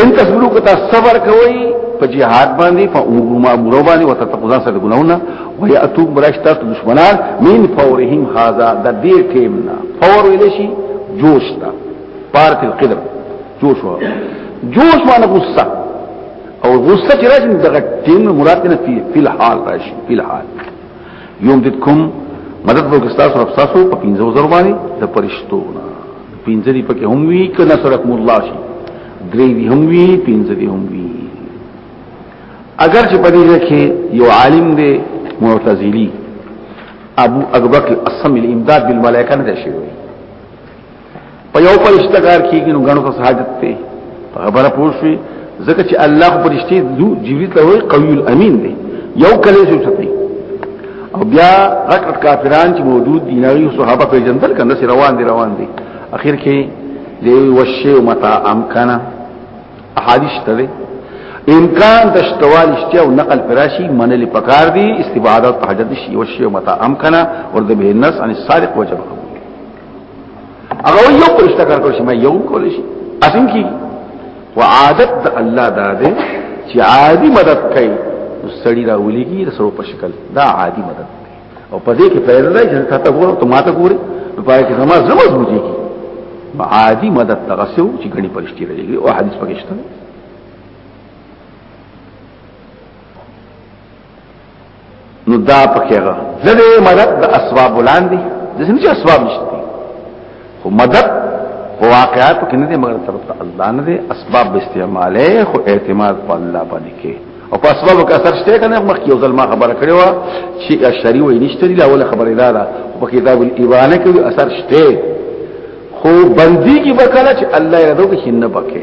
ان تصبروا کتا صبر کوي په جهاد باندې په ما ګورو باندې وته تقوزا سره ګناونه وهي اتوب براشتات دشمنان من فورهم هذا د دې ټیمنا فور ویل شي جوش تا پارت القدر جوش و جوش معنی غصه او غصه چې راځي دغه ټیم مراد نه فی الحال راشي فی الحال یوم دتکم مدد وکړي تاسو رب تاسو په پینځو زر باندې د پرشتو نه پینځه دی پکې هم وی کله سرکم الله شي درې دی هم وی پینځه دی هم وی اگر چې په دې کې یو عالم دی معتزلی ابو ابو بکر الصم الامداد بالملائکه نه شوی په یو پرشته کار کیږي نو غنو ته حاجت ته خبره پوښي ځکه چې الله خو پرشتي دو جبريل ته وي قوي الامين دی یو کله شو ستي او بیا رکعت کافران چې موجود دي نبی صحابه په جندل کنه سي روان دي روان دي اخر کې دی وشي متا امکانا احادیث ته امکان د شتوال اشتیا او نقل پراشي منل پکار دي استبعادات حاجت شي وشي متا امکانا ورده به الناس عن السارق وجبه هغه یو پرشته کار کوي ما یو کولی شي اسین کی وعادت د الله دا ده چې عادي مدد کوي سړی را ولېږي رسو په شکل دا عادي مدد دی او په دې کې پیدا دی چې تاسو ګورئ ته ماته ګورئ نو پای کې زما زما بوجي کی عادي مدد تغسو چې غني پرشتي راځي او حدیث پکې شته نو دا پکېغه زده مدد د اسباب ولاندې د سم چې اسباب نشته خو مدد خو واقعات کې نه دي مگر طرف ته الله نه دي اسباب به استعماله خو اعتماد په الله باندې کې او په اسباب کې اثر شته کنه مخ یو ځل ما خبره کړې و چې اشری وې نشته دی اوله خبره دا ده په کتاب الایوان کې اثر شته خو بندي کې وکړه چې الله یې راځو کې نه بکه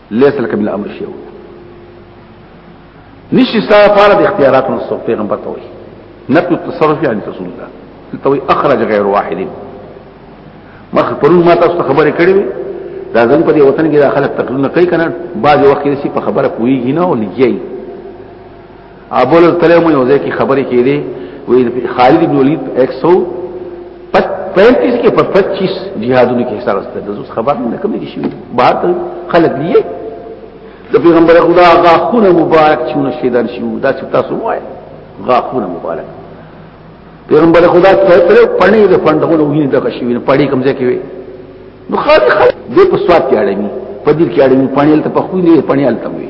ليس لك من الامر شيء نشي ستا فارد اختيارات من الصوف پیغمبر توي نفي التصرف يعني رسول الله توي اخرج غير واحد مخ پرون ما تاسو خبرې کړې وي دا زموږ په دې وطن کې دا خلک تقریرونه کوي کنه بعض وخت یې په خبره پويږي نه او لګي ابو الطلحه مو یو ځای کې خبرې کړي وي خالد بن ولید 135 کې په 25 جهادونو کې حصہ راستل د زوس خبر نه کوم دي شي بهر ته خلک دی د پیغمبر خدا غاخونه مبارک چونه شیدان شو دا چې تاسو وایي غاخونه مبارک پیغمبر خدا ته تل پړنی د فندونو ویني د کشوینه پړی کمزې کې وي نو خالد خلک دې په سواد کې اړمي په دې کې اړمي پړنیل ته په خوې نه پړنیل ته وي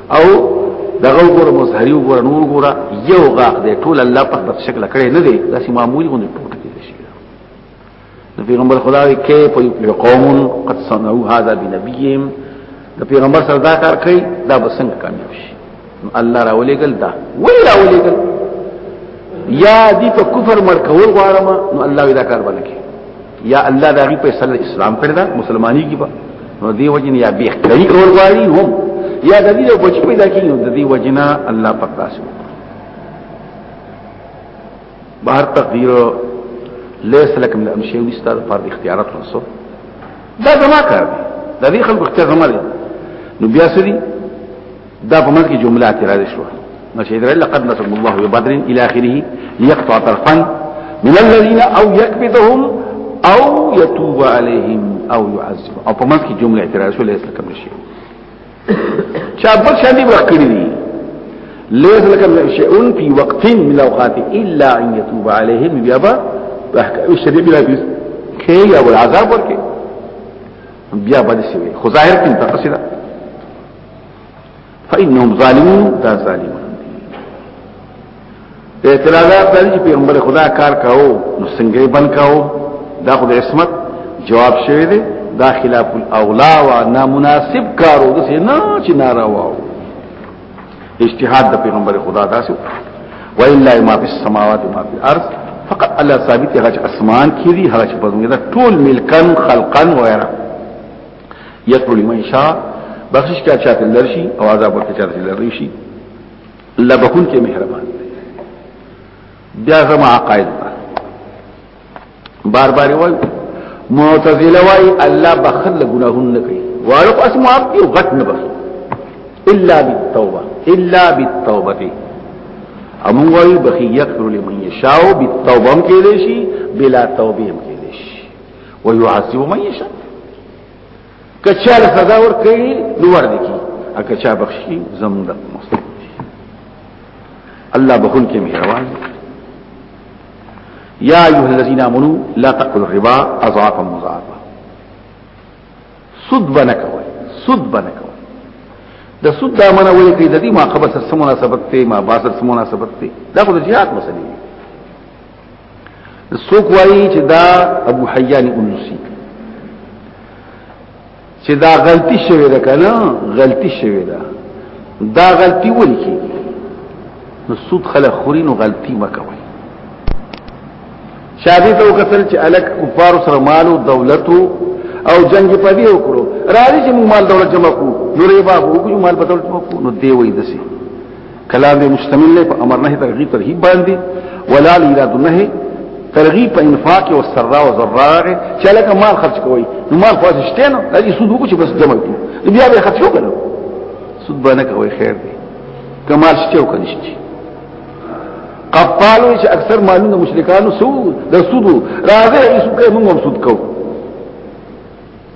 او دغه وګوره مظهری وګوره نور وګوره یو غاق دی ټول الله په خپل شکل کړی نه دی داسې معمولی غوندې ټوټه کې شي نو پیغمبر خدا وی کې په یو قوم قد صنعوا هذا بنبيهم د پیغمبر سره دا کار کوي دا به څنګه کامیاب شي نو الله راولېګل دا وی راولېګل یا دې په کفر مرکول غواړم نو الله دا کار باندې یا الله دا غي فیصله اسلام کړی دا مسلمانۍ کې به نو دی وجن یا بیخ کوي کول غواړي هم یا د دې بچ پیدا کیږي د دې وجنا الله پاک تاسو بهر تقدیر لیس لکم الامشی وستاد پر اختیارات ورسو دا زما کار دی د دې خلکو اختیار زما دی نو بیا سړي دا په منځ کې جمله اعتراض شو نو چې درل قد نصر الله ببدر الى اخره ليقطع طرفا من الذين او يكبتهم او يتوب عليهم او يعذب او په منځ کې جمله اعتراض شو ليس لكم شيء چا بل شان دي وخت کړی دي ليس لكم شيء في وقت من الاوقات الا ان يتوب عليهم بیا به احکام شدید بلا بیس کې یا ول عذاب ورکه بیا باندې شوی خو ظاهر کې تقصیده فإنهم ظالمون دا ظالمون د اعتراضات د پیغمبر خدا کار کاو نو څنګه بن کاو دا خو د عصمت جواب شوی دی دا خلاف الاولا و نامناسب کارو د نه چې ناروا و اجتهاد د پیغمبر خدا داسو و الا ما فی السماوات و ما فی الارض فقط الله ثابت هغه اسمان کې دي هغه په دنیا ټول ملکن خلقن و غیره یکړو لمن شاء بخشش کا چاته لرشي او عذاب ورته چاته لری شي الله بخون کې مهربان بیا زما عقاید بار بار وای معتزله وای الله بخل ګناهون نه کوي وارق اسمو اپ کې غټ نه بخي الا بالتوبه الا بالتوبه امو وای بخي یغفر لمن یشاء بالتوبه کې لشي بلا توبه ويعذب من يشاء کچا له سزا ور کوي نو ور دي کی اګه چا بخشي زموږ مستحق الله بخون کې مهربان یا ایه الذین آمنو لا تاکلوا الربا اضعافا مضاعفا سود بنکوي سود بنکوي د سود دا منه وایي کې د دې ما قبضه سره مناسبت ته ما باسه سره مناسبت ته دا خو د جهاد مسلې څوک وایي چې دا ابو حیان انسی چې دا غلطی شوی ده کنه غلطی شوی ده دا غلطی ولې کیږي نو سود خلک خوري نو غلطی مکوي شادي ته وکتل چې الک کفار سره مالو دولتو او جنگ په دې وکړو راځي چې موږ مال دولت جمع کو نو ری باب وګورو مال په دولت جمع کو نو دی وای دسي کلام دې مشتمل نه په امر نه ترغیب ترهیب باندې ولا لراد نه ترغیب په انفاق او سرا او ضرار چې لکه مال خرج کوي نو مال خو شته نه دې سود وکړي بس جمع کړي بیا به خرج وکړو سود باندې کوي خیر دی کمال شته او کنيشته قفالو چې اکثر مالونه مشرکانو سود د سودو راځي ایسو کې موږ هم سود کوو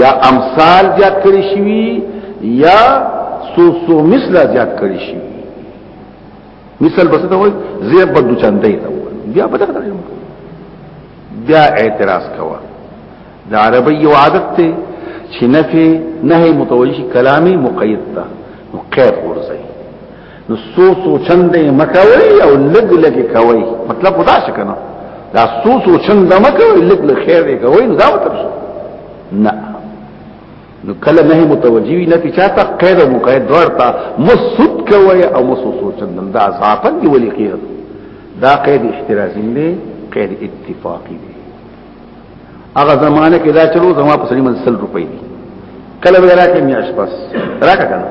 یا امثال زیات کړی شوی یا سو سو مثل زیات کړی شوی مثال بس ته وای زیر بدو چاندې ته بیا په دغه ترجمه بیا اعتراض کوا د عربی یو عادت ته چې نفي نه متوجه کلامي مقید ته نو قید ورځي نو سو سو چند مکوي او لګ لګ کوي مطلب دا څه کنه دا سو سو چند مکوي لګ لګ خیر دی کوي نو دا مطلب څه نه نو کله نه متوجي نه چې چاته قید او مقید ورته مسد کوي او مسو سو چند دا ځاپن دی ولي قید دا قید احترازي دی قید اتفاقی دی هغه زمانه کې دا چلو زما په سړي منسل روپۍ دي کله به راکې میاش پس راکې کنه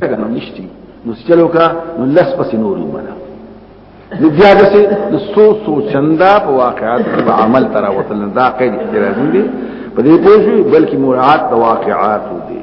څنګه نو نشتی نو چلو کا نو لس پس نور ومنه نو بیا د سه د سو سو چندا په واقعات په عمل تر وتل دا قید احترازي دي په دې پوه شو بلکې مراعات د واقعات دي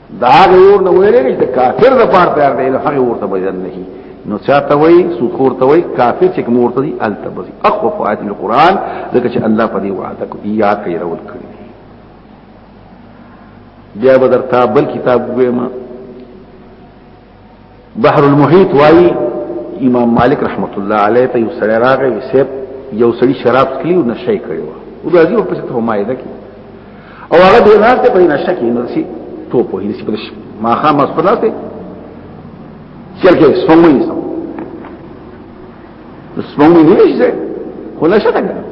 دا هغه ور نه ویلې چې کافر د پاره تیار دی هغه ورته بجن نه شي نو چاته وای سوخور ته وای کافر چې مورته دي ال تبزي اخوف آیات القرآن ځکه چې الله په دې وعده کو یاد کوي راول کړی بیا بدر تا بل کتاب وېما بحر المحیط وای امام مالک رحمت الله علیه ته یو سړی راغی وسیب یو سړی شراب څکلی او نشه کړی و او د عزیز په څه ته مایده کی او هغه د ناس ته په نشه کې نو سی تو په هیڅ په ما خام اس پلاس ته چلکه سموي سم سموي نه شي خو نشه ده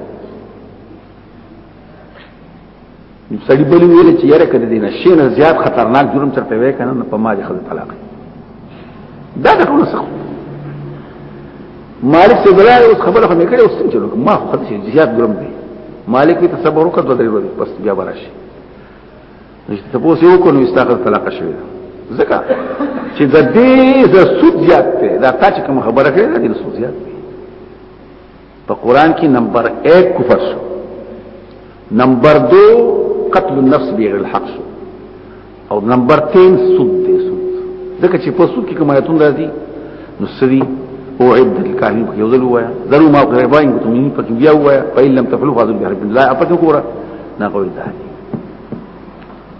سړي بل ویل چې یاره کړه دینه شي نه زیات خطرناک جرم چرته وای کنه په ما دي خل طلاق دا د ټول څه مالک څه بلای او خبره هم کړې اوس څنګه لوګ ما خو خدای شي زیات جرم دی مالک به تصبر وکړ دوه درې ورځې پس بیا براشي نشته ته پوسې وکړو نو استاخر طلاق شوی ځکه چې د دې ز سود زیات دی دا تا چې کوم خبره کړې دا د سود زیات دی په قران کې نمبر 1 کفر شو نمبر 2 قتل النفس بغیر الحق شو او نمبر 3 سود دی سود ځکه چې په سود کې کوم آیتون راځي نو سری او عبد الکاهن په یو ځل وایا درو ما غیر باین کوم نه پکې بیا وایا په لم تفلو فاضل بیا رب الله اپکه ګوره نه کوي دا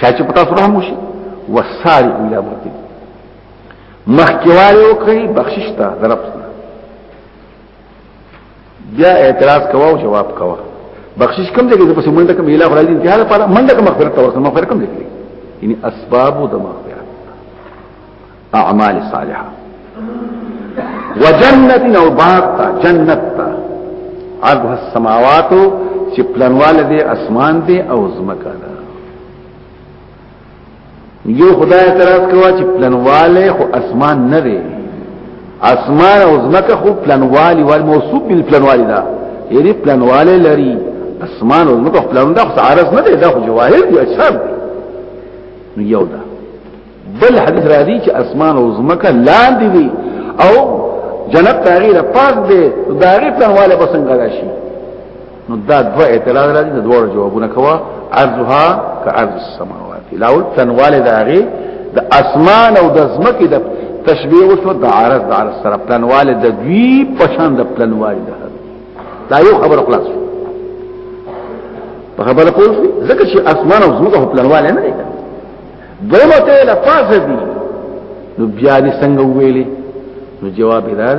شاچ پتا سره هم شي وساري الى مرتي مخکواله وکړي بخشش ته درب بیا اعتراض کوا او جواب کوا بخشش کم ځای کې پس منډه کم اله خلل انتها لپاره منډه کم مغفرت ورته مغفرت کم ځای کې یعنی اسباب د مغفرت اعمال صالحه وجنت او باغ تا جنت تا عرض السماوات چې پلنواله دي اسمان دي او زمکه ده یو خدای اعتراض کوا چې پلنواله خو اسمان نه دی اسمان او زمکه خو پلنوالی وال موصوف بل پلنوالی دا یعنی پلنواله لري اسمان او زمکه پلن دا خو عارض نه دی دا خو جواهر دي اجسام نو یو ده بل حدیث را دي چې اسمان او زمکه لاندې دي او جنت تغیر پاک دی دا غي پلانواله بسنګ راشي نو دا دوه اعتراض را دي د دوه جوابونه کوا ارزها ک ارز السماوات لاول پلانواله دا غي د اسمان او د زمکه د تشبیه وشو د عرض د عرض سره پلانواله د دوی پشان د پلانواله ده دا یو خبر خلاص شو په خبره پوه شئ ځکه چې اسمان او زمکه په پلانواله نه دي دومره ته لا پاسه دي نو بیا دې څنګه ویلې نو جواب یې دار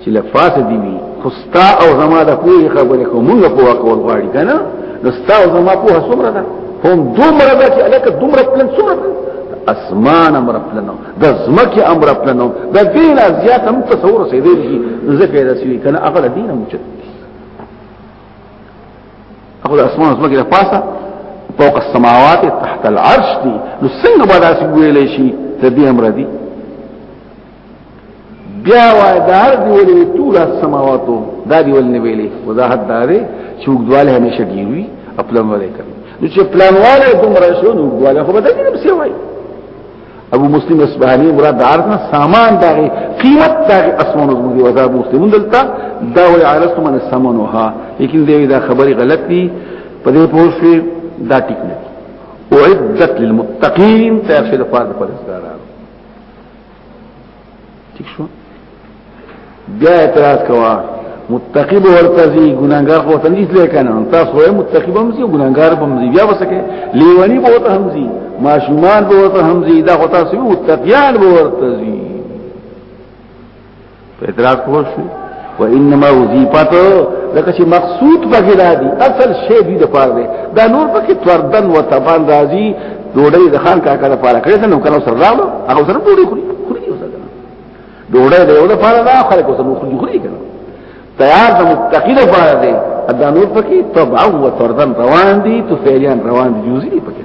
چې لا پاسه دي وي خوستا او زما د کوی خبرې کوم موږ په واکول غواړي کنه نو ستا او زما په هڅومره ده هم دومره ده چې الکه دومره پلن څومره ده اسمان امر پلنو د زمکه امر پلنو د دین زیات هم تصور سي دي ځکه دا سوي کنه هغه دین هم چت هغه د اسمان زمکه د پاسه فوق السماوات تحت العرش دي نو څنګه به داسې ویلې شي د دې امر دي بیا وای دا هر دی ویلې ټول السماواتو دا دی ولنه ویلې وضاحت دا دی چې وګدواله همیشه ګیروي خپل ملي کوي نو چې پلان والے دومره شو نو وګدواله خو به دې نه څه وایي ابو مسلم اسبهانی مراد دار نه سامان دغه قیمت دغه اسمانو زموږي ودا ابو مسلم دلته دا وی عالسم من سمنوها لیکن دی دا خبره غلط دي په دې پوه شي دا ټیک نه اعدت للمتقین تاسو لپاره پرستارانو ٹھیک شو بیا اعتراض کوا متقی به ورته دی ګناګار خو ته نشي لیکنه تاسو وای متقی به مزي ګناګار به مزي بیا وسکه لیونی به ته همزي ماشومان به ته همزي دا خو تاسو متقیان به ورته دی په اعتراض کوو وانما وظیفت لکه چې مقصود پکې را دي اصل شی دی د پاره دی دا نور پکې توردن و تبان راځي ډوډۍ د خان کاکا لپاره کړې ده نو کنه سره راو هغه سره ډوډۍ خوري خوري سره ډوډۍ د یو لپاره دا خلک سره خوري خوري کنه تیار د متقی لپاره دی دا نور پکې تبع و توردن روان دي تو فعلیان روان دي جوزي پکې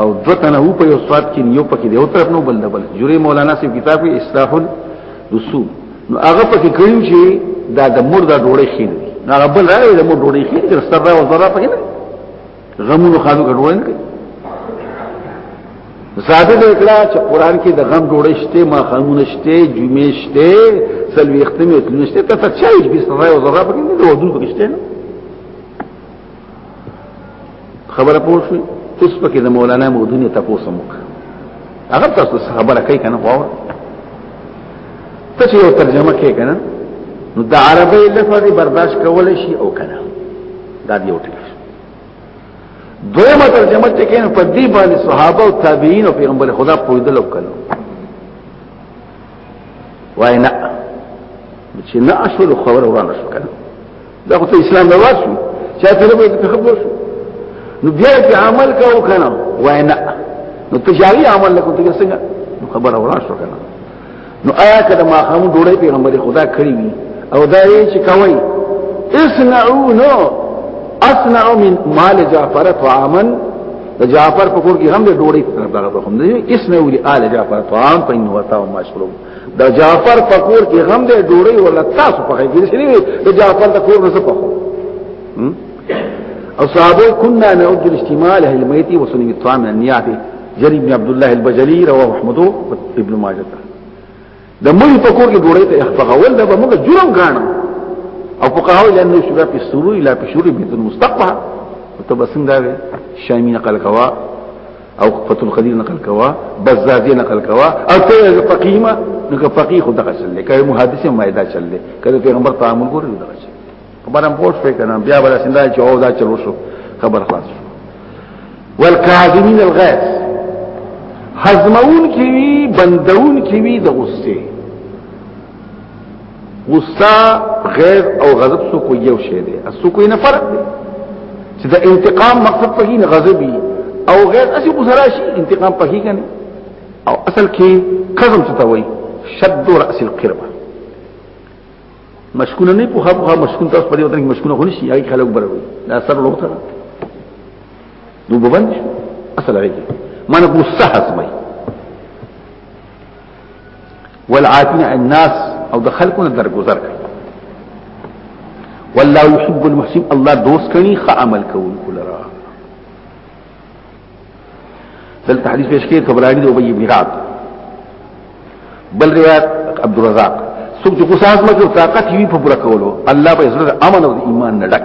او دو تنه هو په یو سواد کې یو پکې دی او طرف نو بل دبل جوړي مولانا سی کتاب کې اصلاح الرسوم نو هغه پکې کړیو چې دا د مور دا ډوړې خین دی نو هغه بل راوي د مور ډوړې خین تر سره او زرا پکې نه غمونو خالو ډوړې نه زاده د اکلا چې قران کې د غم ډوړې شته ما خامون شته جمعې شته سلوي ختمې تلنشته ته څه چایج به سره او زرا پکې نه دی ودو پکې شته خبره پوه شو اوس پکې د مولانا مودونی تاسو موږ هغه تاسو خبره کوي کنه خو ته چې یو ترجمه کوي کنه نو د عربی لفظ برداشت کول شي او کنه دا دی یو ټکی دویمه ترجمه چې کین په دې باندې صحابه او تابعین او پیغمبر خدا پویدل وکړو وای نه چې نه اشول خبر ورانه شو کنه دا خو اسلام نه واسو چا ته به ته خبر شو نو بیا چې عمل کاو کنه وای نه نو تجاری عمل لکو ته څنګه نو خبر اورا شو کنه نو آیا کله ما هم ډوړې پیغمبر خدا کړی وی او دا یې چې کوي اسنعوا نو اصنع من مال جعفر طعاما د جعفر په کور کې هم د ډوړې دغه هم دی اسنعوا لآل جعفر طعام په انه وتاو مشروب د جعفر په کور کې غم دی ډوړی ولا تاسو په کې شنی وي د جعفر د کور نه څه پخو او صحابه كنا نعد الاجتماع له الميت وسنن الطعام النيات جري بن عبد الله البجلي رواه احمد وابن ماجه د مړي په کور کې ډوړی ته اخفغول دا به موږ جرم ګاڼو او فقهاو لانه شبه په سرور الى په شرور بیت المستقبح ته بسنګ دا شامي نقل کوا او فتح القدير نقل کوا بزازي نقل کوا او ته فقيما نو که فقيه خو دغه چل لکه محدث ما ادا چل لې کله پیغمبر تعامل ګور دغه چل خبرم پوښ پې کنه بیا بل سندا چې او دا چل وشو خبر خلاص شو والكاظمين الغيظ هضمون کی وی بندون کی وی د غصه غصه غیظ او غضب سو کو یو شی دی اسو کوی نه فرق دی چې د انتقام مقصد په نه غضبي او غیظ اسی غصه شي انتقام په کنه او اصل کې قزم څه ته وای شد راس القربه مشکونه نه په هغه مشکون تاسو په دې وطن کې مشکونه خو نشي هغه خلک بروي دا سر لوته نو ببند اصل هغه معنی غصه حسمه والعافين عن الناس او د خلکو نه درگذر کوي والله يحب المحسن الله دوست کني خ عمل کوونکو لرا دلته حدیث پیش کړي کبرانی د ابي بن رعب بل روایت عبد الرزاق څوک چې قصاص مکه طاقت وي په برکولو الله به عزت امن او ایمان نه ډک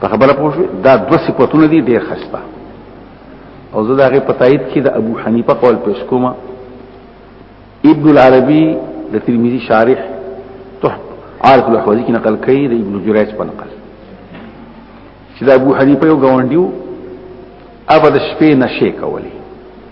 په خبره پوه شو دا دوه صفاتونه دي ډېر خسته او زه دا غي پتاید کې د ابو حنیفه قول پیش کوم ابن العربی د ترمذی شارح تحف عارف الاحوازی کې نقل کړي د ابن جریج په نقل چې د ابو حنیفه یو غونډیو ابد شپې نشه کولی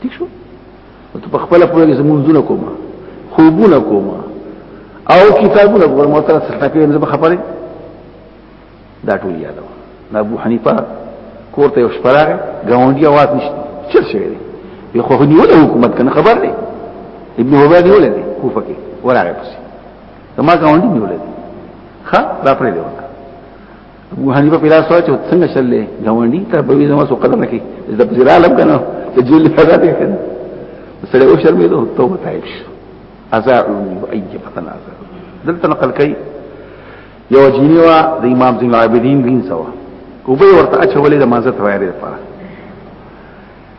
ٹھیک شو ته په خپل په لګي زمونږونه کوم خوبونه کوم او کتابونه کوم متر څه کوي زما خبره دا ټول یاد و نه ابو حنیفه کوړته یو شپراغه گاونډي आवाज نشته چل شوی دی یو خو نیول حکومت کنه خبر دی ابن هوبه نیول دی کوفه کې وراغه پسی زما گاونډي نیول دی ها دا پرې دی ابو حنیفه په لاس واچو څنګه شلې غونډي ته به وي زموږ قدر نه کی د زرالم کنه ته جیل فضا ته کنه سره او شرمې ته توبه تایب شو ازاء اي فتن ازاء دلته نقل کوي یو جینی وا د امام زین العابدین دین سوا او به ورته اچولې د مازه توایره لپاره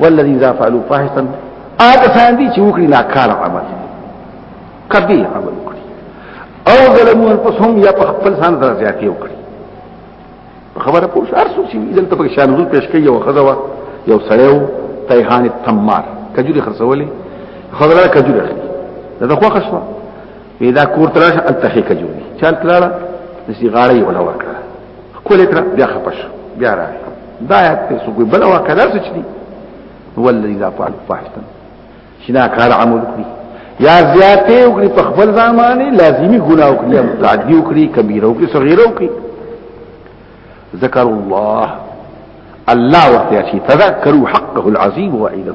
والذین اذا فعلوا فاحشة هغه سان دي چې وکړي ناکار عمل کبي عمل وکړي او ظلموا انفسهم یا په خپل ځان سره زیاتې وکړي خبره پوه شو ارسو چې دلته په شان نزول پیش کوي او خزوا یو سړیو تیهان تمار کجوري خرڅولې خضره کجوري اخلي دا خو خشوه پیدا کور تراش التحیک جوړي چل کړه نسی غاړی ولا ورکړه کول کړه بیا خپش بیا راغی دا آیات په سوګي بل واقع دا سچ دي هو الذي لا فعل فاحسن شنا کار عمل کړی یا زیاته وکړي په خپل ځان باندې لازمی ګناه وکړي تعدی وکړي کبیره وکړي صغیره وکړي ذکر الله الله ورته شي تذكروا حقه العظيم وعيده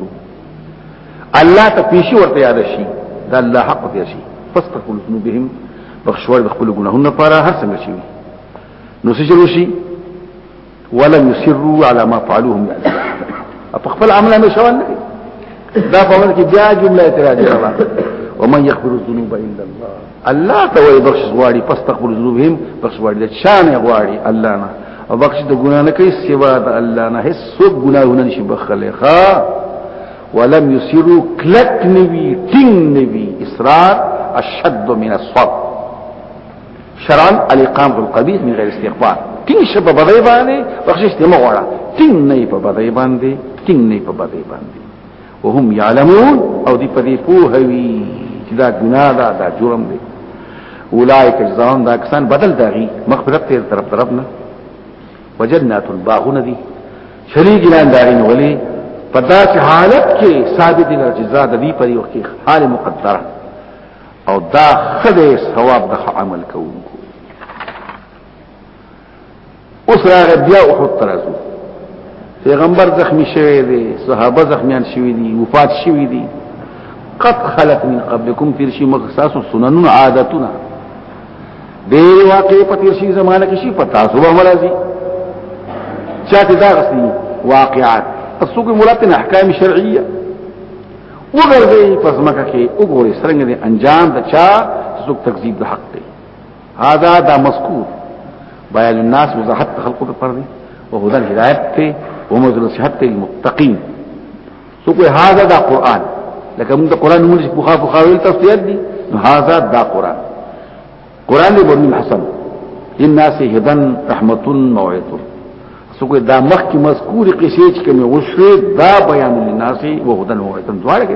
الله ته پیشي ورته یاد شي دا الله حق ورته شي فاستغفر ذنوبهم بخشوال خپل ګناهونو لپاره هر څنګه شي نو څه شروع شي ولم يسروا على ما فعلوهم په خپل عمل نه شوال نه دا په ور کې بیا جمله اعتراض ومن يغفر الذنوب الا الله الله ته وای بخش غواړي پس تقبل ذنوبهم بخش غواړي د شان غواړي الله نه او بخش د ګنا نه کوي سوا د الله نه هیڅ څوک ګناهونه نشي بخښلی ښا ولم يسروا کلک نوي ټینګ نوي اصرار اشد من الصبر شرعا الاقام القبيح من غير استغفار ټینګ شپه بدای باندې بخشش ته مغواړه ټینګ نه په بدای باندې ټینګ نه په بدای باندې وهم يعلمون او دی پدی پوهوی چې دا ګناه ده دا جرم دی اولائک جزاهم دا کسان بدل داغي مغفرت تیر طرف طرف نه وجنات باغون دی شری جنان دارین ولی پدا چې حالت کې ثابت دی چې زاد دی پر یو کې حال مقدره او دا خدای ثواب د عمل کوونکو اوس راغی بیا احد ترازو پیغمبر زخمی شوی دی صحابه زخمیان شوی دي وفات شوی دي قد خلق من قبلكم تیر شي مخصاص سنن عادتنا ډېر واقع په تیر شي زمانه کې شي پتا سو به مرضی چاته دا غسي واقعات السوق مراد احکام شرعيه وګرځي پس مکه کې وګوري څنګه دي انجام د چا سوق تکذیب د حق دی هذا دا مذکور بیان الناس وضاحت خلقو په پر دي او هدن هدایت ته او مزل صحت ته المتقین سو کوئی هذا دا قران لکه موږ قران موږ په خاف خاویل تفسیر دي هذا دا قران قران دی بن حسن للناس هدن رحمت موعظه سو کوئی دا مخ کی مذکور قصې چې کوم وشوي دا بیان للناس وهدن موعظه دواړه کې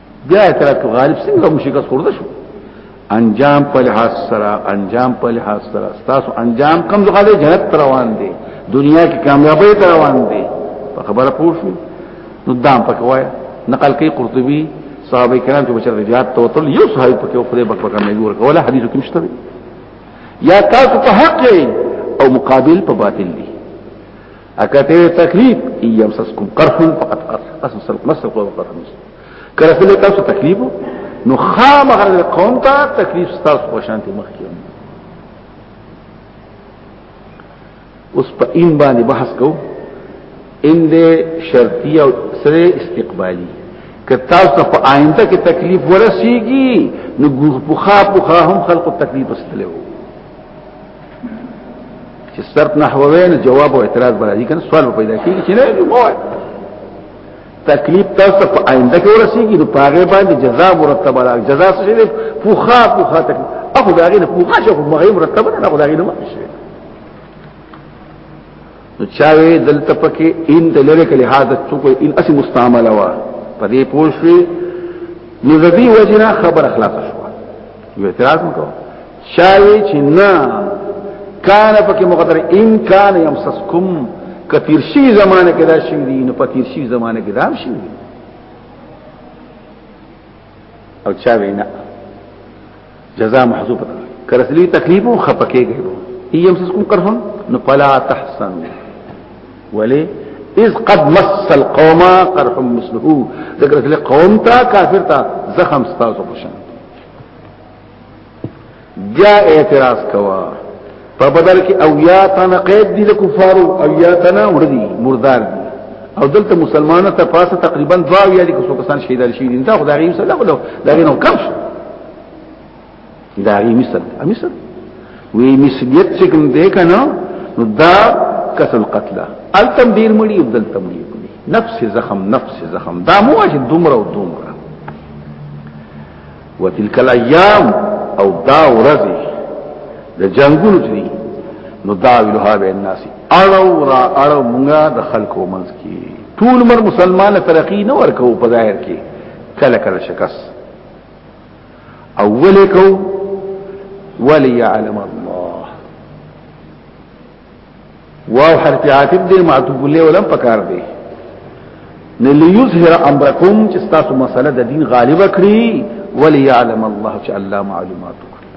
بیا اعتراف غالب څنګه مو شکست خورده شو انجام په لحاظ سره انجام په لحاظ سره تاسو انجام کم ځای دی جنت روان دی دنیا کې کامیابی ته روان دی په خبره پوه شو نو دام پکې وای نقل کوي قرطبي صحابه کرام چې بچره جهاد ته وتل یو صحابي پکې او خدای پکې نه جوړ کوله حدیث کې مشته یا تاسو په حق او مقابل په باطل دی اکته تکلیف ایم سسکم قرح فقط قرح تاسو سره مسل کو قرح نشي کله چې تاسو تکلیف نو خامغه قوم ته تکلیف تاسو په شانتي مخ کې اوس په ان باندې بحث کو ان دې شرطي او سره استقبالي که تاسو په آینده کې تکلیف ورسیږي نو ګوخ پوخا پوخا هم خلق تکلیف استلو چې صرف نحوه وین جواب او اعتراض برازي کنه سوال پیدا کیږي چې نه دی وای تکلیف تاسو په آینده کې ورسیږي نو پاغه باندې جزاء مرتب علی جزاء څه دی فوخا فوخا تکلیف اخو دا غینه فوخا شو مغه مرتب نه اخو دا غینه ما شي نو چاوي دلته پکې ان د لری کلی حادث څو کوئی ان اسی مستعمله وا په دې پوښوي نو د دې وجنه خبر اخلاص شو یو اعتراض وکړه شاوی چې نه کان پکې مقدر ان کان يمسسکم کثیر شی زمانه کې دا شی دی نو پتیر شی زمانه کې دا شی دی او چا وینا جزاء محذوفه کرسلی تکلیف او خپکه گئی وو ایم سس کوم کرهم نو فلا تحسن ولی اذ قد مس القوم قرح مثله ذکر قوم تا کافر تا زخم ستاسو پشان بیا اعتراض کوا په بدل کې او یا تن قید دي د کفارو او یا تن وردي مردار دي او دلته مسلمانانو ته پاسه تقریبا دوا یا دي کوڅو کسان شهیدان شي دي دا خدای غي مثال له دا غي نو کم شو دا غي مثال مثال وی مثلیت چې کوم دی کنه نو دا قتل قتل التم دیر مړي بدل تم دیر مړي نفس زخم نفس زخم دا مو چې دومره او دومره وتلک الايام او دا ورځ د جنگونو دي نو دا ویلها به الناس اړو را اړو مونږه د خلکو منځ کې ټول مر مسلمان ترقی نه ورکو په ظاهر کې کله کله شکست اولکو وليعلم الله واو حرف عاطف دی معطوف له ولم پکار دی نه ليظهر امركم چې تاسو مسله د دین غالب کړی وليعلم الله چې الله معلومات کړی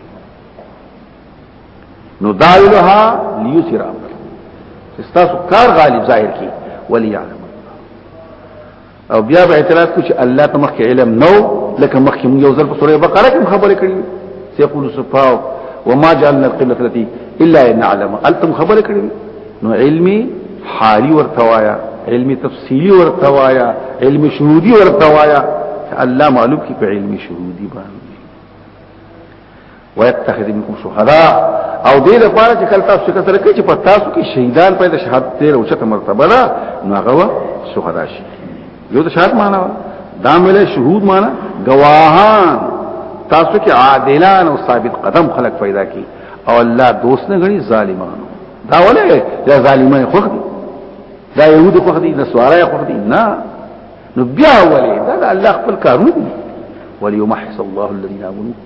نو دایلها ليظهر امركم چې تاسو کار غالب ظاهر کی وليعلم او بیا به اعتراض کو چې الله ته مخکې علم نو لکه مخکې موږ یو ځل په سورې بقره کې خبرې کړې سيقول سفاو وما جعلنا القبلة التي الا نعلم التم خبرې کړې نو علمي حالي ورتوایا علمي تفصيلي ورتوایا علمي شهودي ورتوایا الله معلوم کی په علمي شهودي باندې ويتخذ منكم شهداء او دې لپاره چې کله تاسو څخه سره کې چې په تاسو کې شهیدان پیدا شهادت دې او چته مرتبه ده نو هغه شهدا شي یو د شهادت معنا دا مله شهود معنا گواهان تاسو کې عادلان او ثابت قدم خلق پیدا کی او الله دوست نه غني ظالمانو دا ولې یا ظالمای خوخ دي دا يهود خوخ دي نسوارای خوخ دي نه نو بیا ولې دا الله خپل کارونه وليمحص الله الذين امنوا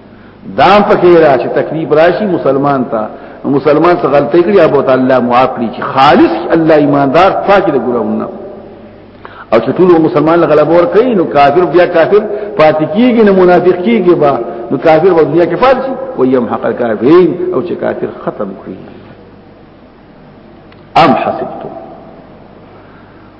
دام پکې را چې تکلیف راشي مسلمان ته مسلمان څه غلطي کړی ابو تعالی معاف کړي چې خالص الله ایماندار پاکي د ګناهونه او چې ټول مسلمان غلبه ور کوي نو کافر بیا کافر پاتې کیږي نو منافق کیږي با نو کافر په دنیا کې فارس او یم حق کافرین او چې کافر ختم کړي ام حسبتم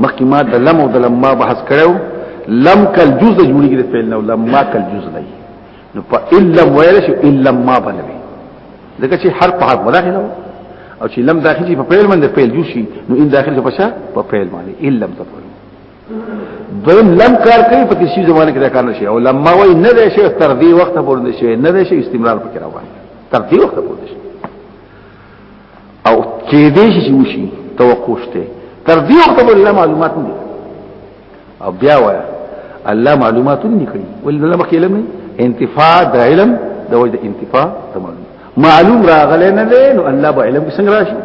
مخکې ما د لم او د لما بحث کړو لم کل جز د جوړیږي د فعل نو لما کل جز نه نو په الا ویل شي الا ما باندې ځکه چې حرف په حرف داخله او چې لم داخل شي په فعل باندې فعل جوړ شي نو ان داخل شي په شا په فعل باندې الا لم تفعل دویم لم کار کوي په تشریح زمانه کې دا کار نشي او لما وای نه دی شي تر دې وخت پورې نشي نه دی شي استمرار پکې راوړي تر دې وخت پورې او کې دې شي وشي توقع شته تر دې وخت به الله معلومات نه او بیا وایا الله معلومات نه کړی ولې الله مخکې علم نه انتفاع د علم د وجه انتفاع د معلوم معلوم راغلی نه دی نو الله به علم څنګه راشي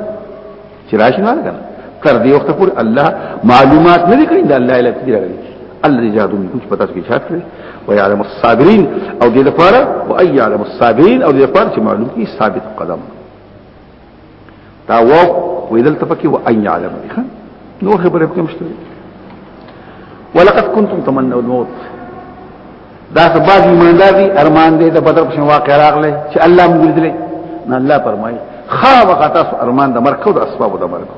چې راشي نه کنه تر دې وخت پورې الله معلومات نه کړی دا الله علم دې راغلی الله دې جادو موږ پتا څه کې شاته ويعلم الصابرين او دې لپاره وای يعلم الصابرين او دې لپاره چې معلوم کی ثابت قدم دا وو ویدل تفکی و ان يعلم ښه نو خبره کوم شته ولقد كنتم تمنوا الموت دا سبب ایماندار دي ارمان دي د بدر په واقع راغله چې الله موږ لیدلې نه الله فرمایي خا وخت ارمان د مرکو د اسباب د مرکو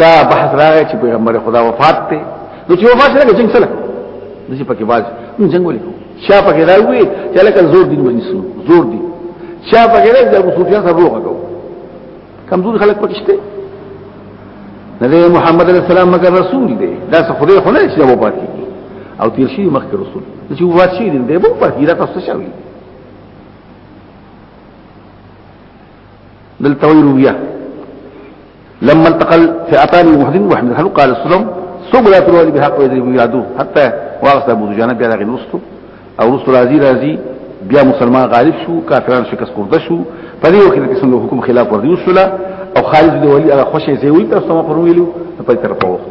دا بحث راغی چې پیغمبر خدا وفات ته نو چې وفات شوه جنگ سره د چې پکې باز نو جنگ ولې شا پکې راوي چې لکه زور دین باندې سو زور دین شا پکې راځي د ابو سفیان سره روغه کو کمزور خلک پکې شته نبی محمد علیہ السلام مگر رسول دی دا څه خدای خو نه چې وو پاتې او تیر شي مخکې رسول چې وو شي دی وو پاتې دا تاسو شوی دلته وی رویا لما التقل فئتان محدن وحمد الحلو قال السلام سوق لا تروالي بحق ويدري بيعدو حتى واغسل ابو دجانه بیا دغه نوستو او رسول راضي راضي بیا مسلمان غالب شو کافران شکست خورده شو په دې وخت کې څنګه حکم خلاف ورته وشوله او خالد بن ولید هغه خوشې زیوی تاسو ما پرویلو په تر په وخت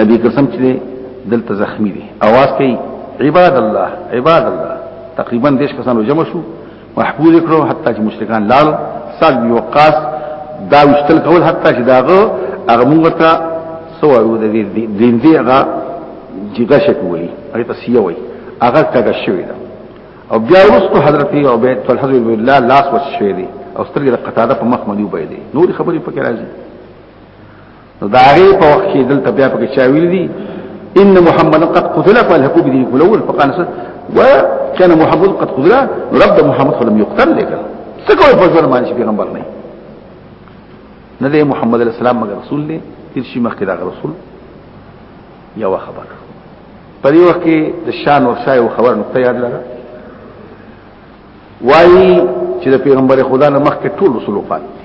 نبی قسم چې دلته زخمی دي اواز کوي عباد الله عباد الله تقریبا دیش کسانو جمع شو محبوب کړو حتی چې مشرکان لالو سال یو قاس دا وشتل کول حتی چې داغه هغه موږ ته سوایو د دې دین دی هغه جګه شکوي هغه ته سیه وي هغه کګه شوی دا او بیا ورسته حضرت عبید فالحذر بالله لاس وشوی دی او سترګې د قطاده په مخ باندې وبایلې نور خبرې پکې راځي نو دا هغه په وخت کې دلته بیا پکې چا ویل دي ان محمد قد قتل فالحقوا بدين الاول فقال سر وكان محمد قد قتل رب محمد فلم يقتل لك سکوې په ځل باندې پیغمبر نه نه دی محمد علی السلام مگر رسول دی تیر شي مخکې دا رسول یو خبر په دې وخت کې د شان او شای او خبر نقطه یاد لرم وایي چې د پیغمبر خدا نه مخکې ټول رسول وفات دي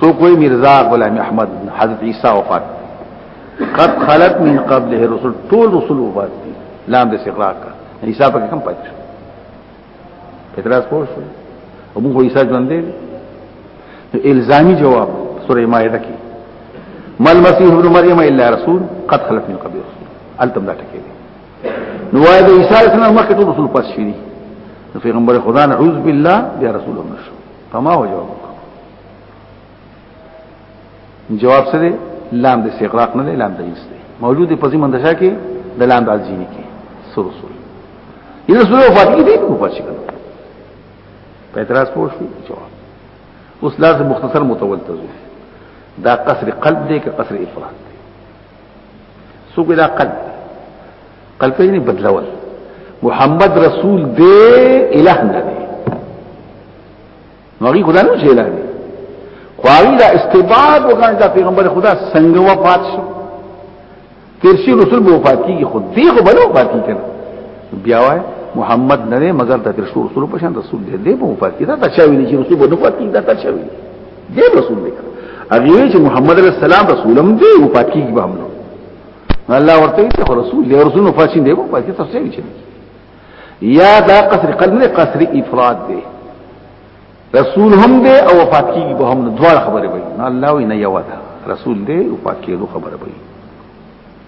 سو کوئی مرزا غلام احمد حضرت عیسی وفات قد خلت من قبله رسول ټول رسول وفات دي لام د استقراق کا عیسی په کوم پاتې شو پتراس پوه شو او موږ عیسی ژوند دی الزامي جواب سورې مائده کې مل مسیح ابن مریم الا رسول قد خلت من قبله رسول التم دا ټکی نو وای د عیسی اسلام مخکې ټول رسول پات شي نو پیغمبر خدا نه اعوذ بالله بیا رسول الله نشو فما هو جواب جواب څه دی لام د استغراق نه لام د جنس دی موجود په ځین مندشا کې د لام د ځینی کې سر رسول یې رسول وفات کې دی کو پات شي په اعتراض پوه شو جواب اوس لازم مختصر متول تزو دا قصر قلب دی که قصر افراد څوک دا قلب قلب یې بدلول محمد رسول دې الہ نه دی نو هغه خدای نه شي الہ دی خو هغه دا استباد وکړ دا پیغمبر خدا څنګه وفات شو تیرشی رسول به وفات کیږي خو دې خو بل وفات کیږي بیا وای محمد نه مگر د تیرشی رسول په شان رسول دې دې په وفات کیږي دا تا چا ویلي چې رسول به نه وفات کیږي دا تا چا ویلي دی رسول دی هغه چې محمد علیه السلام رسولم دی او پاکي به هم نو الله ورته چې رسول دی رسول نو فاشین دی په پاکي تاسو یې چې یا دا قصر قلب نه قصر افراد دی رسول هم دی او پاکي به هم نو دوه خبره وي الله وی نه یو ده رسول دی او پاکي دوه خبره وي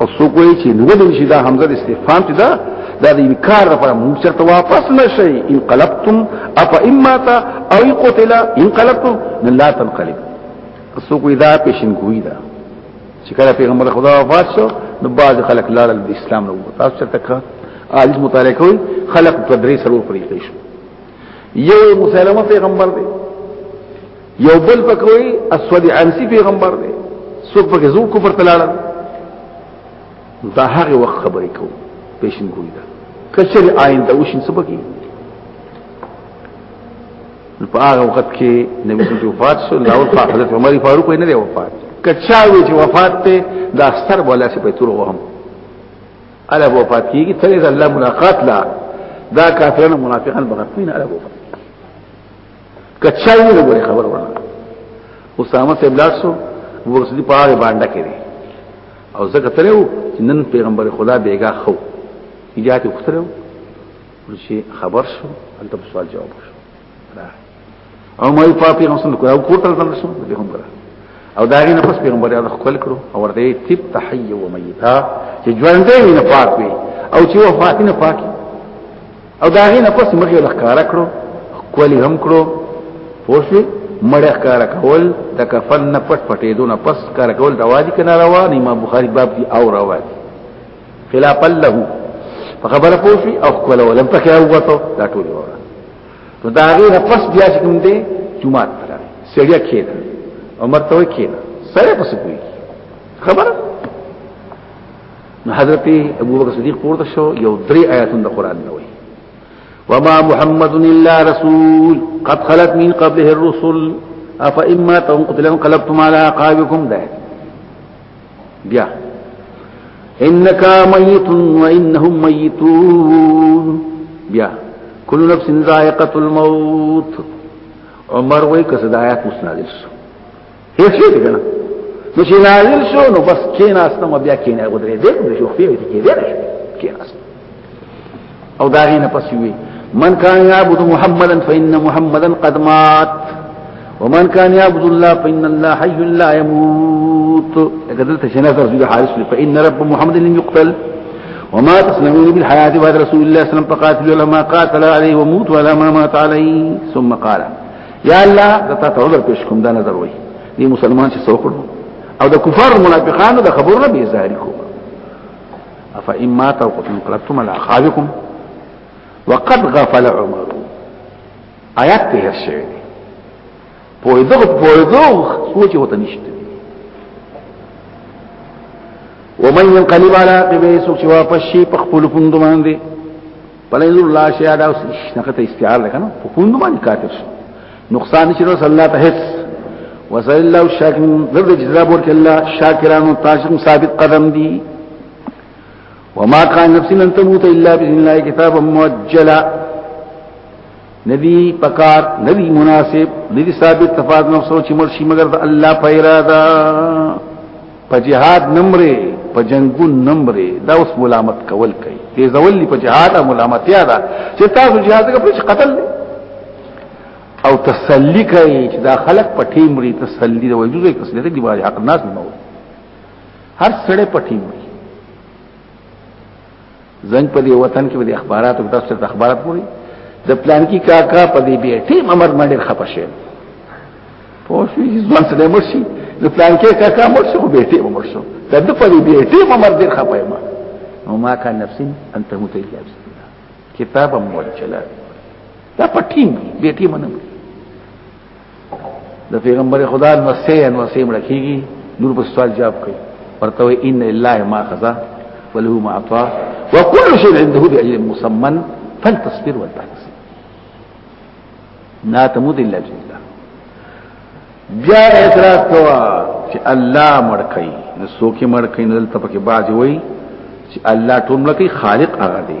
او سو کوی چې نو د شي دا حمزه د استفهام ته دا دا د انکار لپاره موږ چرته واپس نشي انقلبتم اف اما تا او قتل انقلبتم لا تنقلب سو کوی دا پیشن کوی دا چې کله پیغمبر خدا وفات شو نو باز خلق لاړل د اسلام نو تاسو چرته کا عاجز مطالعه کوي خلق په درې سرور پرې شو یو مسلمان پیغمبر دی یو بل پکوي اسود عنسی پیغمبر دی څوک پکې زو کفر تلاړه دا هغه وخت خبرې کو پیشن کوی دا کچر آینده وشین سبکی نو په هغه وخت کې نبی صلی الله وفات شو لاول حضرت عمر فاروق نه دی وفات کچاوی چې وفات ته دا ستر بولا سي په تور وهم الا وفات کیږي ترې الله ملاقات لا دا کافرانو منافقان بغتین الا وفات کچای نه غوړي خبر ونه اسامه ته بلاټ سو ورسدي په هغه باندې کړي او زکه تلو چې نن پیغمبر خدا بیګا خو اجازه وختلو ورشي خبر شو انت په سوال جواب شو او مې په پیغمبر سره کوه کوټل تل شو پیغمبر او داغه نه پس پیغمبر یاد خپل کړو او ورته تیب تحی و میتا چې ژوندې نه پاک وي او چې وفات نه پاکي او دا غي نه پس موږ یې لخکاره کړو کولی هم کړو پوښي مړ ښکارا کول د کفن نه پټ پټې دونه پس کار کول دا واجب کنه روان امام بخاری باب دی او روان خلاف له په خبره پوښي او کول ولم پکې اوته دا ټول وره نو دا غي نه پس بیا چې کوم دی جمعه تر سړیا کېده عمر ته کېده سره پس کوي خبره نو حضرت ابو بکر صدیق پورته شو یو درې آیاتونه د قران نه وایي وما محمد الا رسول قد خلت من قبله الرسل افا اما تنقتل انقلبتم على عقابكم ده بیا انك ميت وانهم ميتون بیا كل نفس ذائقه الموت عمر وای کس د آیات مسنادش هیڅ شي دې کنه نو چې نازل شو نو بس کیناستم بیا کینې غدرې دې نو شو خپل دې کې دې شو کیناستم او دا غینه پس وی من کان یعبد محمدا فإن محمدا قد مات ومن كان يعبد الله فإن الله حي لا يموت قدرت شنافر سيد حارس فإن رب محمد لم يقتل وما تسلمون بالحياة بعد رسول الله صلى الله عليه وسلم فقاتلوا لما قاتل عليه وموتوا على ما مات عليه ثم قال یا الله د تا تعذر پیش کوم دا نظر وای دی مسلمان چې څوک او د کفار منافقانو د خبرو نه بیزاری کو افا اما تو قتل قلتم على اخاذكم وقد غفل عمر آیات ته هر شي په دغه په دغه سوچ هوته نشته ومن ينقلب على عقبه سوچ واپس شي په خپل پوند باندې بل انظر الله شيئا دا نقطه استعار ده کنه په پوند باندې کافر شو نقصان نشي رسول الله ته هیڅ وصلی الله شاکرین زرد جزا بورک الله شاکرانو تاشم ثابت قدم دی وما كان نفس ان تموت الا باذن الله كتابا مؤجلا ندی پکار ندی مناسب ندی ثابت تفاضل نفسو چې مرشي مگر د الله پیرادا په جهاد نمرې په جنگون نمرې دا اوس ملامت کول کوي دې ځول په جهاد ملامتیا ده چې تاسو جهاد کې په قتل دی او تسلی کوي چې دا خلک په ټیم لري تسلی د وجود کې تسلی دی باندې حق ناس نه وي هر سړی په ټیم زنګ په دې وطن کې د اخباراتو په تاسو ته اخبارات پوری د پلان کې کاکا په دې به ټیم امر باندې خپه شي پوه شو چې ځوان سره مرشي د پلان کې کاکا مرشي خو به ټیم مرشو د دې په دې به ټیم امر دې خپه ما نو ما کان نفسي ان ته مت الا بسم الله کتاب مول چلا دا پټیم به ټیم نه د پیغمبر خدا نو سه نو سه مړ کیږي نور په سوال جواب کوي ورته وي ان لله ما خذا وله ما اعطى وكل شيء عنده باجل مسمى فلتصبر وتحتسب نا تمود الا بالله بیا اعتراض کوا چې الله مړ کوي نو سوکي مړ کوي نو دلته پکې باج وای چې الله ټول مړ کوي خالق هغه دی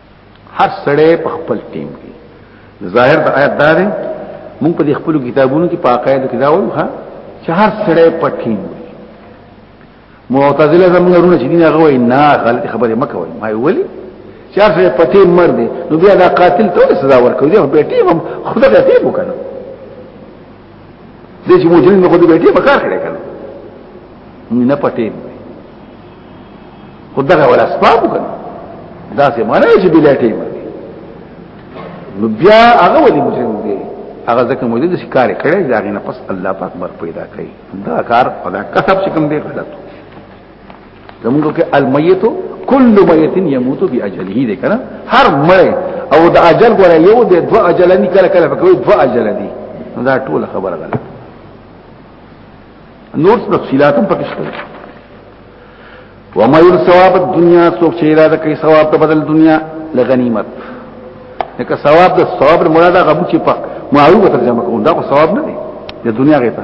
هر سړی په خپل ټیم کې ظاهر د آیات دار مونږ په خپل کتابونو کې پاکایو کې دا وایو ها چې هر سړی په ټیم وي معتزله زموږ رونه چې دین هغه وای نه غلط خبره مکه وای ما ویلي چې هر سړی په ټیم مر دی نو بیا دا قاتل ته سزا ورکوي دی په ټیم هم خدای ته ټیم وکړي دې چې مجرم نه خو دې بیٹي بکار کړی کنه نه پټې خدغه ولا اسباب کنه دا څه معنی چې بلټې نو بیا هغه ولې مجرم دی هغه ځکه مجرم چې کار کړی دا غینه پس الله پاک بر پیدا کړي دا کار خدا کسب چې کوم دی غلط زمونږ کې المیت کل میت يموت باجله دې کنه هر مړ او د اجل ګره یو د دو اجل نه کله کله په کوي دو اجل دي دا ټول خبره غلط نور تفصيلات هم پکې شته وما ير ثواب الدنيا څوک چې اراده کوي ثواب ته بدل دنیا لغنیمت لکه ثواب د ثواب مراد هغه چې په معروفه ترجمه کوم دا ثواب نه دی د دنیا غیته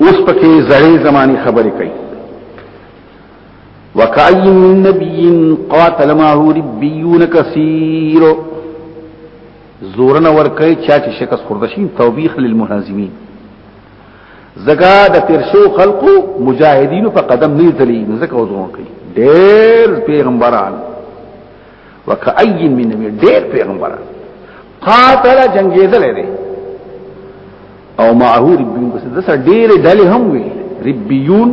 اوس پکې زړې زماني خبرې کوي وکای من نبی قاتل معه ربیون کثیر زورن ور کوي چا چې شکست خوردشین توبیخ للمهاجمین زګا د تیرشو خلقو مجاهدینو په قدم نه تلی زکه وزرون کوي ډېر پیغمبران وکای من نبی ډېر پیغمبران قاتل جنگیدل دی او معه ربیون بس د سره ډېر ډلې هم وي ربیون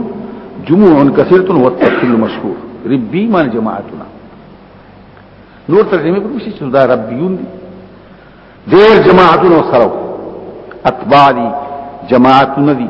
جموع کثیرتون وتفصیل مشهور ربی مان جماعتنا نور ترجمه کوم شي چې دا ربیون دي ډېر جماعتونو سره اتباع دي جماعتونه دي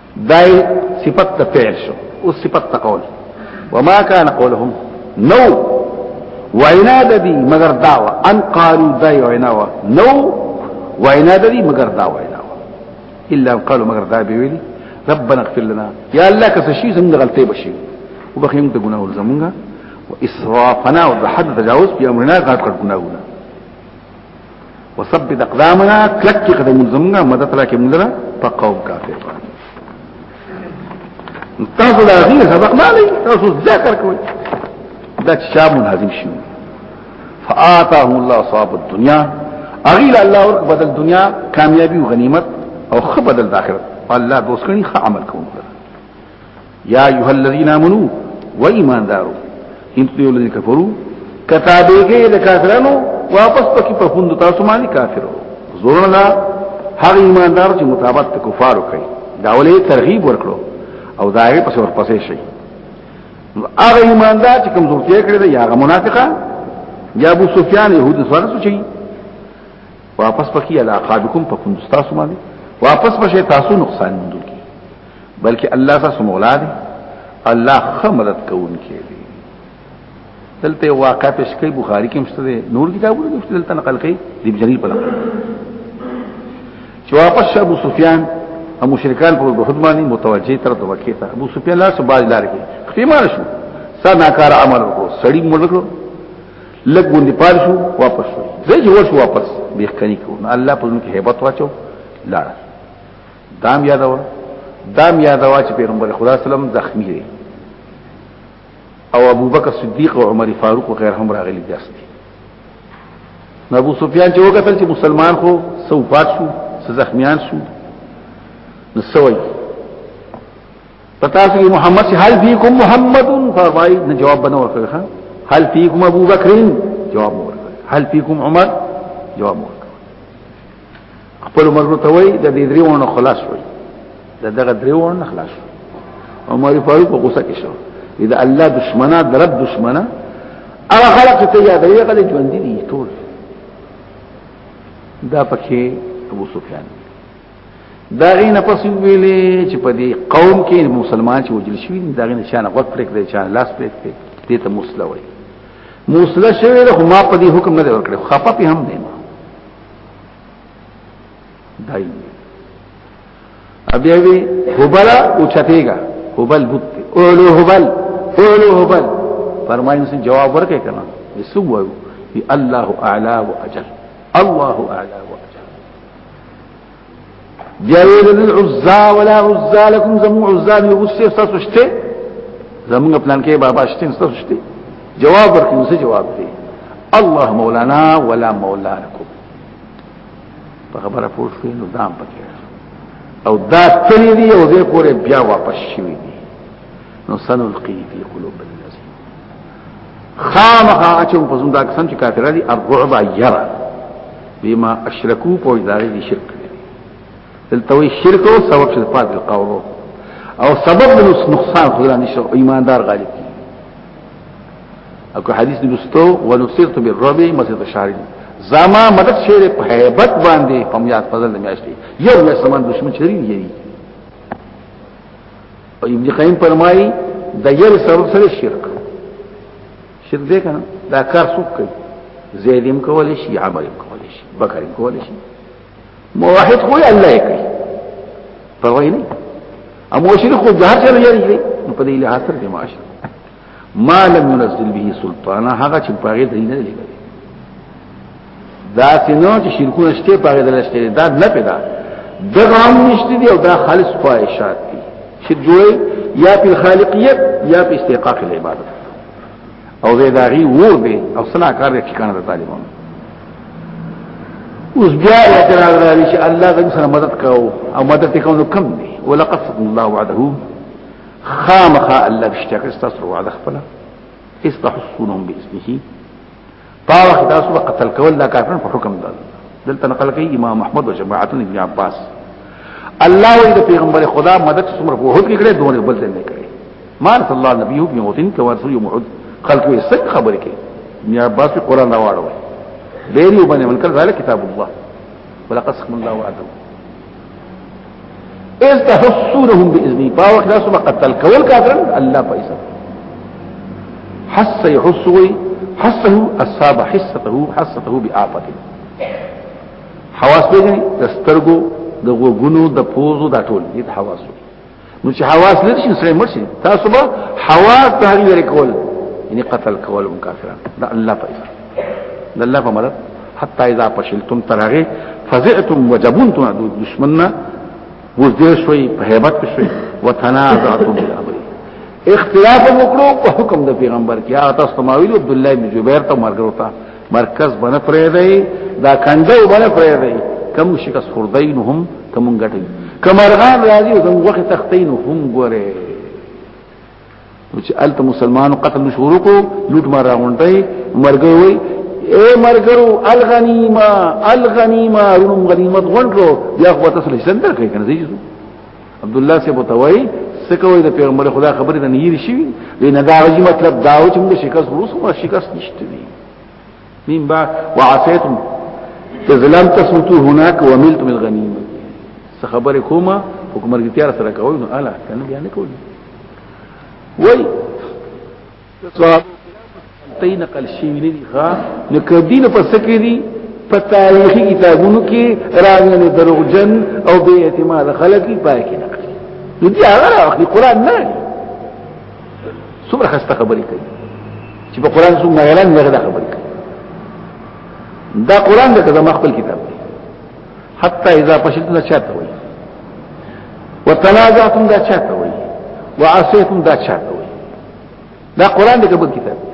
دای صفت ته فعل شو او صفت ته قول وما كان قولهم نو وینا د دې مگر داوا ان قالو دای وینا وا نو وینا د دې مگر دا وینا وا الا قالو مگر دا به ویلي ربنا اغفر لنا یا الله که څه شي زموږ غلطي بشي وبخیم ته ګناه زمونږه واسرافنا وحد تجاوز په امرنا غلط کړ ګناهونه وثبت اقدامنا کلک کی قدم زمونږه مدد راکې موږ لره په قوم کافر باندې تاسو دا غیر سبق نه لې تاسو ذکر کوئ دا چا مناظم شي فآتاهم الله صاحب الدنيا اغیل الله ورک بدل دنیا کامیابی و غنیمت او خ بدل د آخرت الله دوست کړي خ عمل کوم یا ایها الذین آمنو و ایماندارو ان تیو الذین کفروا کتابېږي د کافرانو واپس پکې په خوند تاسو باندې کافرو زور نه هغه ایماندار چې مطابقت د کفارو کوي دا ولې ترغیب ورکړو او دا یې پس ورپسې شي هغه ایماندار چې کوم ضرورت یې کړی دی هغه منافقه یا ابو سفیان يهود سره څه چي واپس پکې علاقه بكم په خوند تاسو باندې واپس بشه تاسو نقصان مندل بلکې الله تاسو مولا دی الله خمرت کوونکی دی دلته واقع پیش کوي بخاری کې مشته دی نور کتابونه کې دلته نقل کوي د جلیل په لقب چې واپس ابو سفیان او مشرکان په دوه باندې متوجه تر دوه کې تا ابو سفیان لا سبا لار کې خیمار شو سناکار عمل وکړو سړی مړ کړو لګ باندې پار شو واپس شو زه چې ورشو واپس بیخ کني کو الله په دې کې hebat واچو لاړ دام یادوا دام یادوا چې پیغمبر خدا سلام زخمی دی او ابو بکر صدیق او عمر فاروق او غیر هم راغلي دي اصلي نو ابو سفیان چې وکتل چې مسلمان خو سو پات شو سو زخمیان شو نو سوي پتا سي محمد سي حال فيكم محمد فرمای نه جواب بنور کړه حال فيكم ابو بکر جواب ورکړه حال فيكم عمر جواب ورکړه خپل مرګ ته وای د دې دریوونو خلاص وای دا دغه دریوونو خلاص عمر فاروق په غوسه کې شو دا الله دشمنه د رب دشمنه هغه خلق ته یاد یې غلې ژوند دي ټول دا پکې ابو سفیان دا غینه پس ویلې چې په دې قوم کې مسلمان چې وجل شوی دا غینه شان غوږ پرې کړی چې لاس پرې کړی دې ته مسله وای مسله شوی له ما په دې حکم نه ورکړ خپه هم دی دای ابیا وی هبل او چتیګا هبل بوت اولو هبل اولو هبل فرمایي سن جواب ورکې کنا یسو وایو الله اعلا واجل الله اعلا بیا ویل العزا ولا عزا لكم زمو عزا نه غصه تاسو شته زمو پلان کې بابا شته تاسو شته جواب ورکړي څه جواب دی الله مولانا ولا مولا لكم په خبره پوه شو نو دام پکې او دا تللی دی او زه پورې بیا واپس شوی دی نو سنلقي في قلوب الناس خامخا اچوم په زنده قسم چې کافر دي الرعب يرى بما اشركوا په ادارې دي شرک دلتوي شرک او سبب شرک پات القول او سبب د نقصان خو نه شو ایماندار غالب دي او که حدیث دستو ونصرت بالرعب مسجد الشهر زما مدد شیر په hebat باندې په میات فضل میاشتي یو نه سمان دشمن چری یی او ابن قیم فرمایي د یل سبب سره شرک شرک دې کنه دا کار څوک کوي زیدیم کول شي عمل کول شي بکر کول شي موحد خو الله یې کوي پروا نه امو شرک خو جهر سره جاری دی په دې له اثر کې معاشره ما لم ينزل به سلطانا هغه چې پاره دلیل نه لګي دا سينو چې شرکونه شته پاره دلیل شته دا نه پیدا دغه هم نشته دی او دا خالص خواهشات دي چې دوی یا په خالقیت یا په استحقاق العبادت او زه دا غي وو به او سنا کار کې کنه د طالبانو اوس بیا اعتراض راځي چې الله غوښنه مدد کاو او مدد کوي کوم دی ولقد الله وعده خامخا الله بشته کې تاسو وعده خپل اسبح السنون باسمه طاوخ تاسو قتل کول لا کافرن په حکم ده دلته نقل کوي امام احمد او جماعت ابن عباس الله وی د پیغمبر خدا مدد څومره په هوت کې کړي دوه بل ځای نه کړي مان صلی الله نبی یو موتین کې ورسول یو محد خلق یې څه خبرې کوي ابن عباس قرآن راوړوي ډېر یو باندې من کړ ذالک کتاب الله ولقد سخم الله وعده اذ تحسونهم باذنی پاو کلاس ما قتل کول کافرن الله پیسا حس يحسوي حسه اصاب حسته حسته بآفته حواس به د سترګو د غوګونو د پوزو د ټول دې حواس نو چې حواس لري شي سره مرشي تاسو به حواس تحریر کول یعنی قتل کول کافرانو دا الله پیسا د الله په مدد حتی اذا فشلتم ترغه فزعتم وجبنتم د دشمننا وزدې شوي په hebat کې شوي وتنازعتم بالامر اختلاف وکړو په حکم د پیغمبر کې هغه تاسو ماویل عبد الله بن جبیر ته مرګ وروته مرکز بنه پرې دی دا کنده بنه پرې دی کم شکست خوردین هم کم غټي کمرغان راځي او دغه تختین هم ګوره چې الته مسلمانو قتل شروع کو لوټ ما راغونډي مرګ وي اے مرګرو الغنیمه الغنیمه رونم غنیمت غونډو بیا خو تاسو لښتن در کوي کنه زیږو عبد الله سے بتوي سکوي د پیغمبر خدا خبرې نه نیری شي وی نه دا غي مطلب دا و چې موږ شکست ورسو شکست نشته مين با وعصيتم تزلم تسوتو هناك وملتم الغنيمة سخبر كوما حکم مرګتيار سره کوي نو الا کنه بیا نه کوي وای صاحب تای نقل شي نه دي ښا نو کدی نه پس کې دي په تاریخي کتابونو کې راغلي دروغجن او بے اعتماد خلک پای کې نقل دي هغه اخلي قران نه څومره خسته خبرې کوي چې په قران څومره غلان نه غلا خبرې کوي دا قران د کزما خپل کتاب دی حتی اذا فشلتم چاته وي وتنازعتم دا چاته وي وعصيتم دا چاته وي دا قران د کبر کتاب دی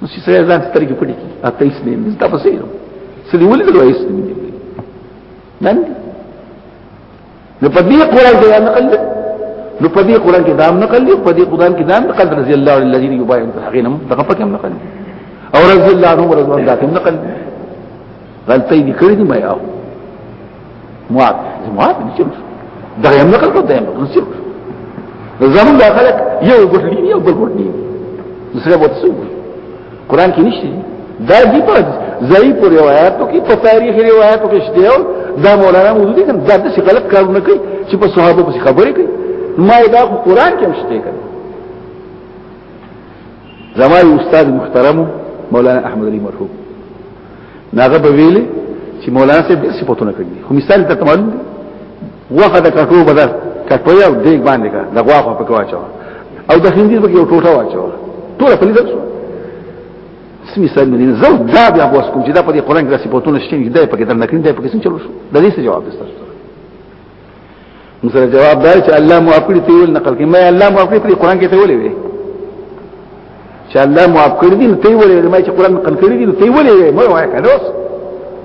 نو چې سره ځان سترګې پټې کی اته یې نه مزدا پسې نو سړي ولې دروي یې نه نو په دې قران کې دا نقل دی نو په دې قران کې دا نقل دی په دې قران کې دا نقل رضی الله عن الذين يبايعون حقينا دغه په کوم نقل دی او رضی الله عنه رضی الله عنه نقل دی غلطي دي کړې دي ما یاو مواد مواد دي چې دا یې نقل کړو دا یې نقل شو زمون دا خلک یو ګټلی یو بل ګټلی نو سره وڅو قران کې نشته دا دی په ضعیف روایتو کې په تاریخ روایتو کې شته او دا مولانا مودودی کنه دا څه غلط کارونه کوي چې په صحابه په خبرې کوي ما دا قران کې مشته کړي زمای استاد محترم مولانا احمد علي مرحوم ناغه به ویلي چې مولانا سه به صفاتونه کړی خو مثال ته معلوم دی وخه د کټو بدل کټو یو دیګ باندې کا د غواخه په کواچو او د هندي په یو ټوټه واچو ټول په لیدل سمي سر مدینه زو دا بیا بوس کوم چې دا په قرآن کې صفاتونه شته چې دا په کې درنه کړی دا په کې څنګه چلو شو د دې څه جواب دسته مسره جواب دا چې الله مو خپل تیول نقل کې مې الله مو خپل قرآن کې تیولې وي چې الله مو اپ کړی دی ته ویلې ما چې قران نقل کړی دی ته ویلې مو وای کنه اوس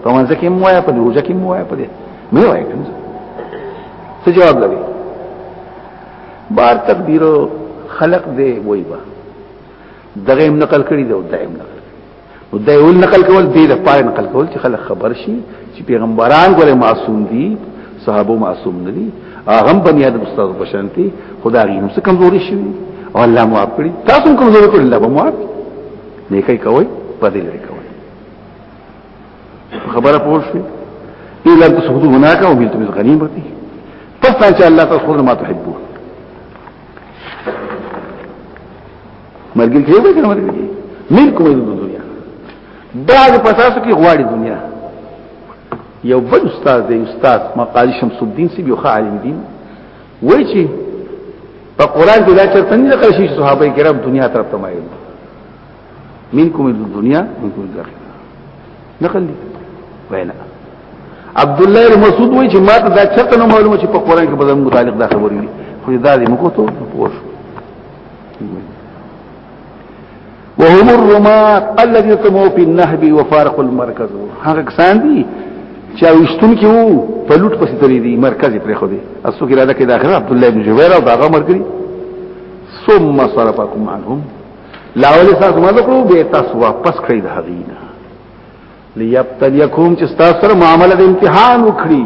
په منځ کې مو وای په روزه کې مو وای په دې مو وای کنه څه جواب لري بار تقدیر خلق دی وای با دغه نقل کړی دی او دایم نقل نو دا یو نقل کول دی د پاره نقل کول چې خلک خبر شي چې پیغمبران ګوره معصوم دي صحابه معصوم نه دي هغه بنی آدم استاد په شان دي خدای یې موږ کمزوري شي او الله مو اپ کړی تاسو هم کمزوري کړی الله به مو اپ نه کوي کوي په دې لري کوي خبره پوه شئ الا ان تسخطوا هناك وملتم الغنيمه فاستنشاء الله تسخطوا ما تحبون مرګ کې وي کنه مرګ کې ملک وي د دنیا بعد پساسو کې غواړي دنیا یو بل استاد دی استاد مقالی شمس الدین سی یو عالم دین وای چې په قران کې دا چرته نه لکه شي صحابه کرام دنیا طرف ته مایل منکم الدنیا منکم الاخره نقل دي وینا عبد الله بن مسعود وای چې ما ته دا چرته نه معلومه چې په قران کې به زموږ متعلق دا خبرې دي خو دا دې موږ ته پوښتنه وهم الرمات الذي تمو في النهب وفارق المركز هغه کسان دي چې اوشتون کې وو په لوټ پسې تللی دي مرکز پرې خو دي اسو کې راځه کې داخله عبد الله بن جبیر او هغه مرګري ثم صرفكم عنهم لا ولي تاسو ما ذکرو به تاسو واپس کړئ د هغینا ليبتليكم چې تاسو سره معاملې د امتحان وکړي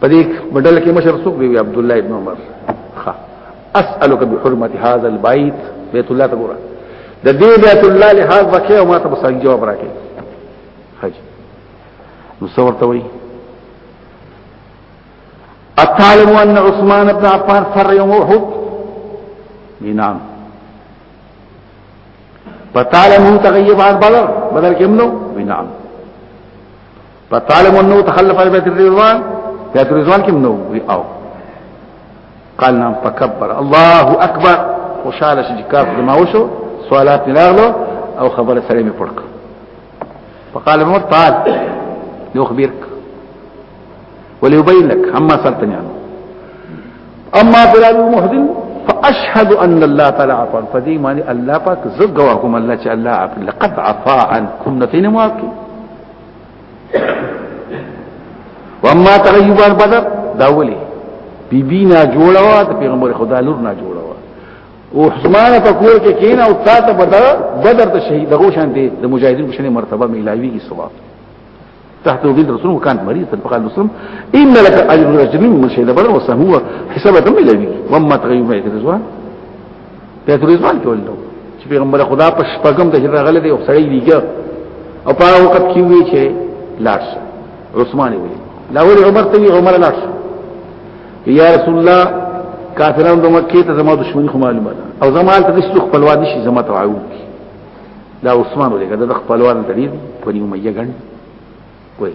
په دې مډل کې مشر څوک دی عبد الله ابن عمر ها اسالک بحرمت هذا البيت بیت الله ته ګوره د دې بیت الله لحاظ وکې او ما ته به صحیح جواب راکې حج نو څور ته وایي اتعلم ان عثمان بن عفان فر يوم احد نعم پتعلم تغيب عن بدر بدر كم نو نعم فطالب انه تخلف عن بيت الرضوان بيت الرضوان کې نو وی او قال نعم فكبر الله اكبر خوشاله شي کار د ما وشو سوالات لاغلو او خبره سره می پړک فقال عمر تعال يخبرك وليبين لك عما سألتني عنه اما بلال المهدن فاشهد ان الله تعالى عفا فدي معنی الله پاک زګوا کوم الله چې الله لقد عفا عنكم نتين مواقع وما تغيبان بدر دا ولي بی بی نا جوړه وا د پیغمبر خدا لور نا جوړه وا او عثمان په کور کې کینا او تا ته بدر بدر ته شهید دغه شان دي د مجاهدین په شان مرتبه ملاوی کی ثواب تحت وجود رسول وكان مريضا فقال رسول ان لك اجر رجل من شهيد بدر وسهو حسابا ملاوی وما تغيب ما يتزوان په ترزمان کې ولته چې پیغمبر خدا په شپږم د هجرت غلې دی او سړی دیګه او په هغه وخت کې وی چې لاش عثمان وی لا ول عمر ته عمر لاش یا رسول الله کافرانو د مکه ته زموږ دښمنی خو معلومه ده او زمال ته هیڅ خپلوان نشي زموږ تعاون کی دا عثمان ولګه د خپلوان تدې په نیمه یې غن وایي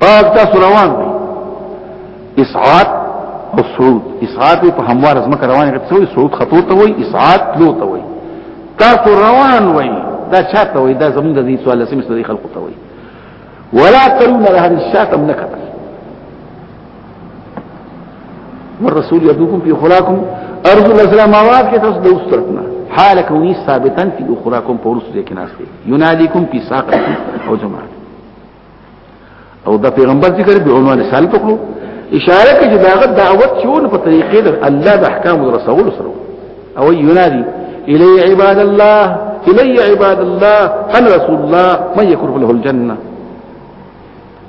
پاک تاسو روان دي اسعاد او صعود اسعاد په هموار زما روان غت سوې صعود خطوط ته وای اسعاد لو ته وای تاسو روان وای دا چاته وای دا زمونږ د دې سوال سم ستې خلق ته وای ولا ترون لها الشاتم نکته والرسول يدوكم في اخراكم ارض الاسلام مواد کې تاسو د اوس طرفنا حال كوني ثابتا في اخراكم پورس دې کې ناشته يناديكم في ساقه او جماعت او دا پیغمبر ذکر به عنوان رسالت وکړو اشاره کوي دا غد دعوت شون په طریقې د الله د احکام او رسول سره او ينادي الي عباد الله الي عباد الله انا رسول الله من يكرف له الجنه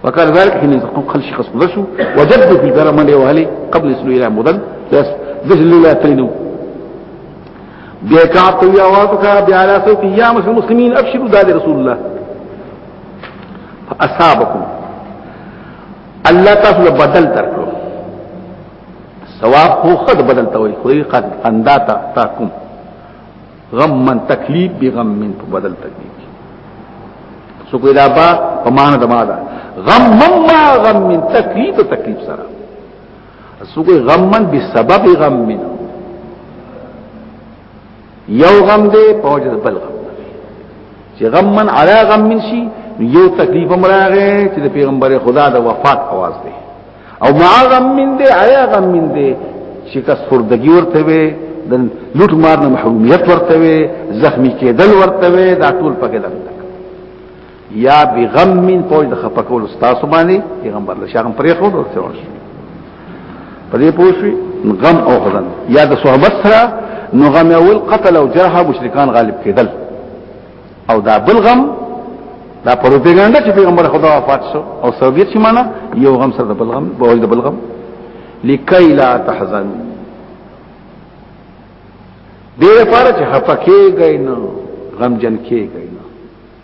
وقال ذلك حين يقوم خلش خصم رسو وجد في الجرم اللي وهلي قبل يسلو الى مدن بس ذل لا ترينو بيكعب طوي اواتك بيعلى صوتي يا مسلمين ابشروا ذلك رسول الله فاصابکم الله تاسو له بدل درکړو ثواب خو خد بدل ته وي خو قد اندا تا تاکم غم من تکلیف به غم من په بدل تکلیف سو کوئی دا با په معنا د ما دا غم من ما غم من تکلیف تکلیف سره سو کوئی غم من بسبب غم من یو غم دی په وجه د بل غم چې غم من علا غم من شي یو تکلیف هم راغی چې د پیغمبر خدا د وفات आवाज دی او مع غم من دی علا غم من دی چې کس فردګي ورته وي د لوټ مار نه محرومیت ورته وي زخمی کېدل ورته وي دا ټول پکې دغه یا بغم من پوج د خپکول تاسو باندې پیغمبر له شرم پرې خو ورته شو پرې پوښي غم او حزن یا د صحبت سره نو غم اول قتل او جرح مشرکان غالب کېدل او دا بل غم دا پروپاګاندا چې پیغمبر خدا وفات شو او سبب چې معنا یو غم سره د بل غم په وجه د بل غم لکي لا تحزن دې لپاره چې هپکه غي نو غم جن کې غي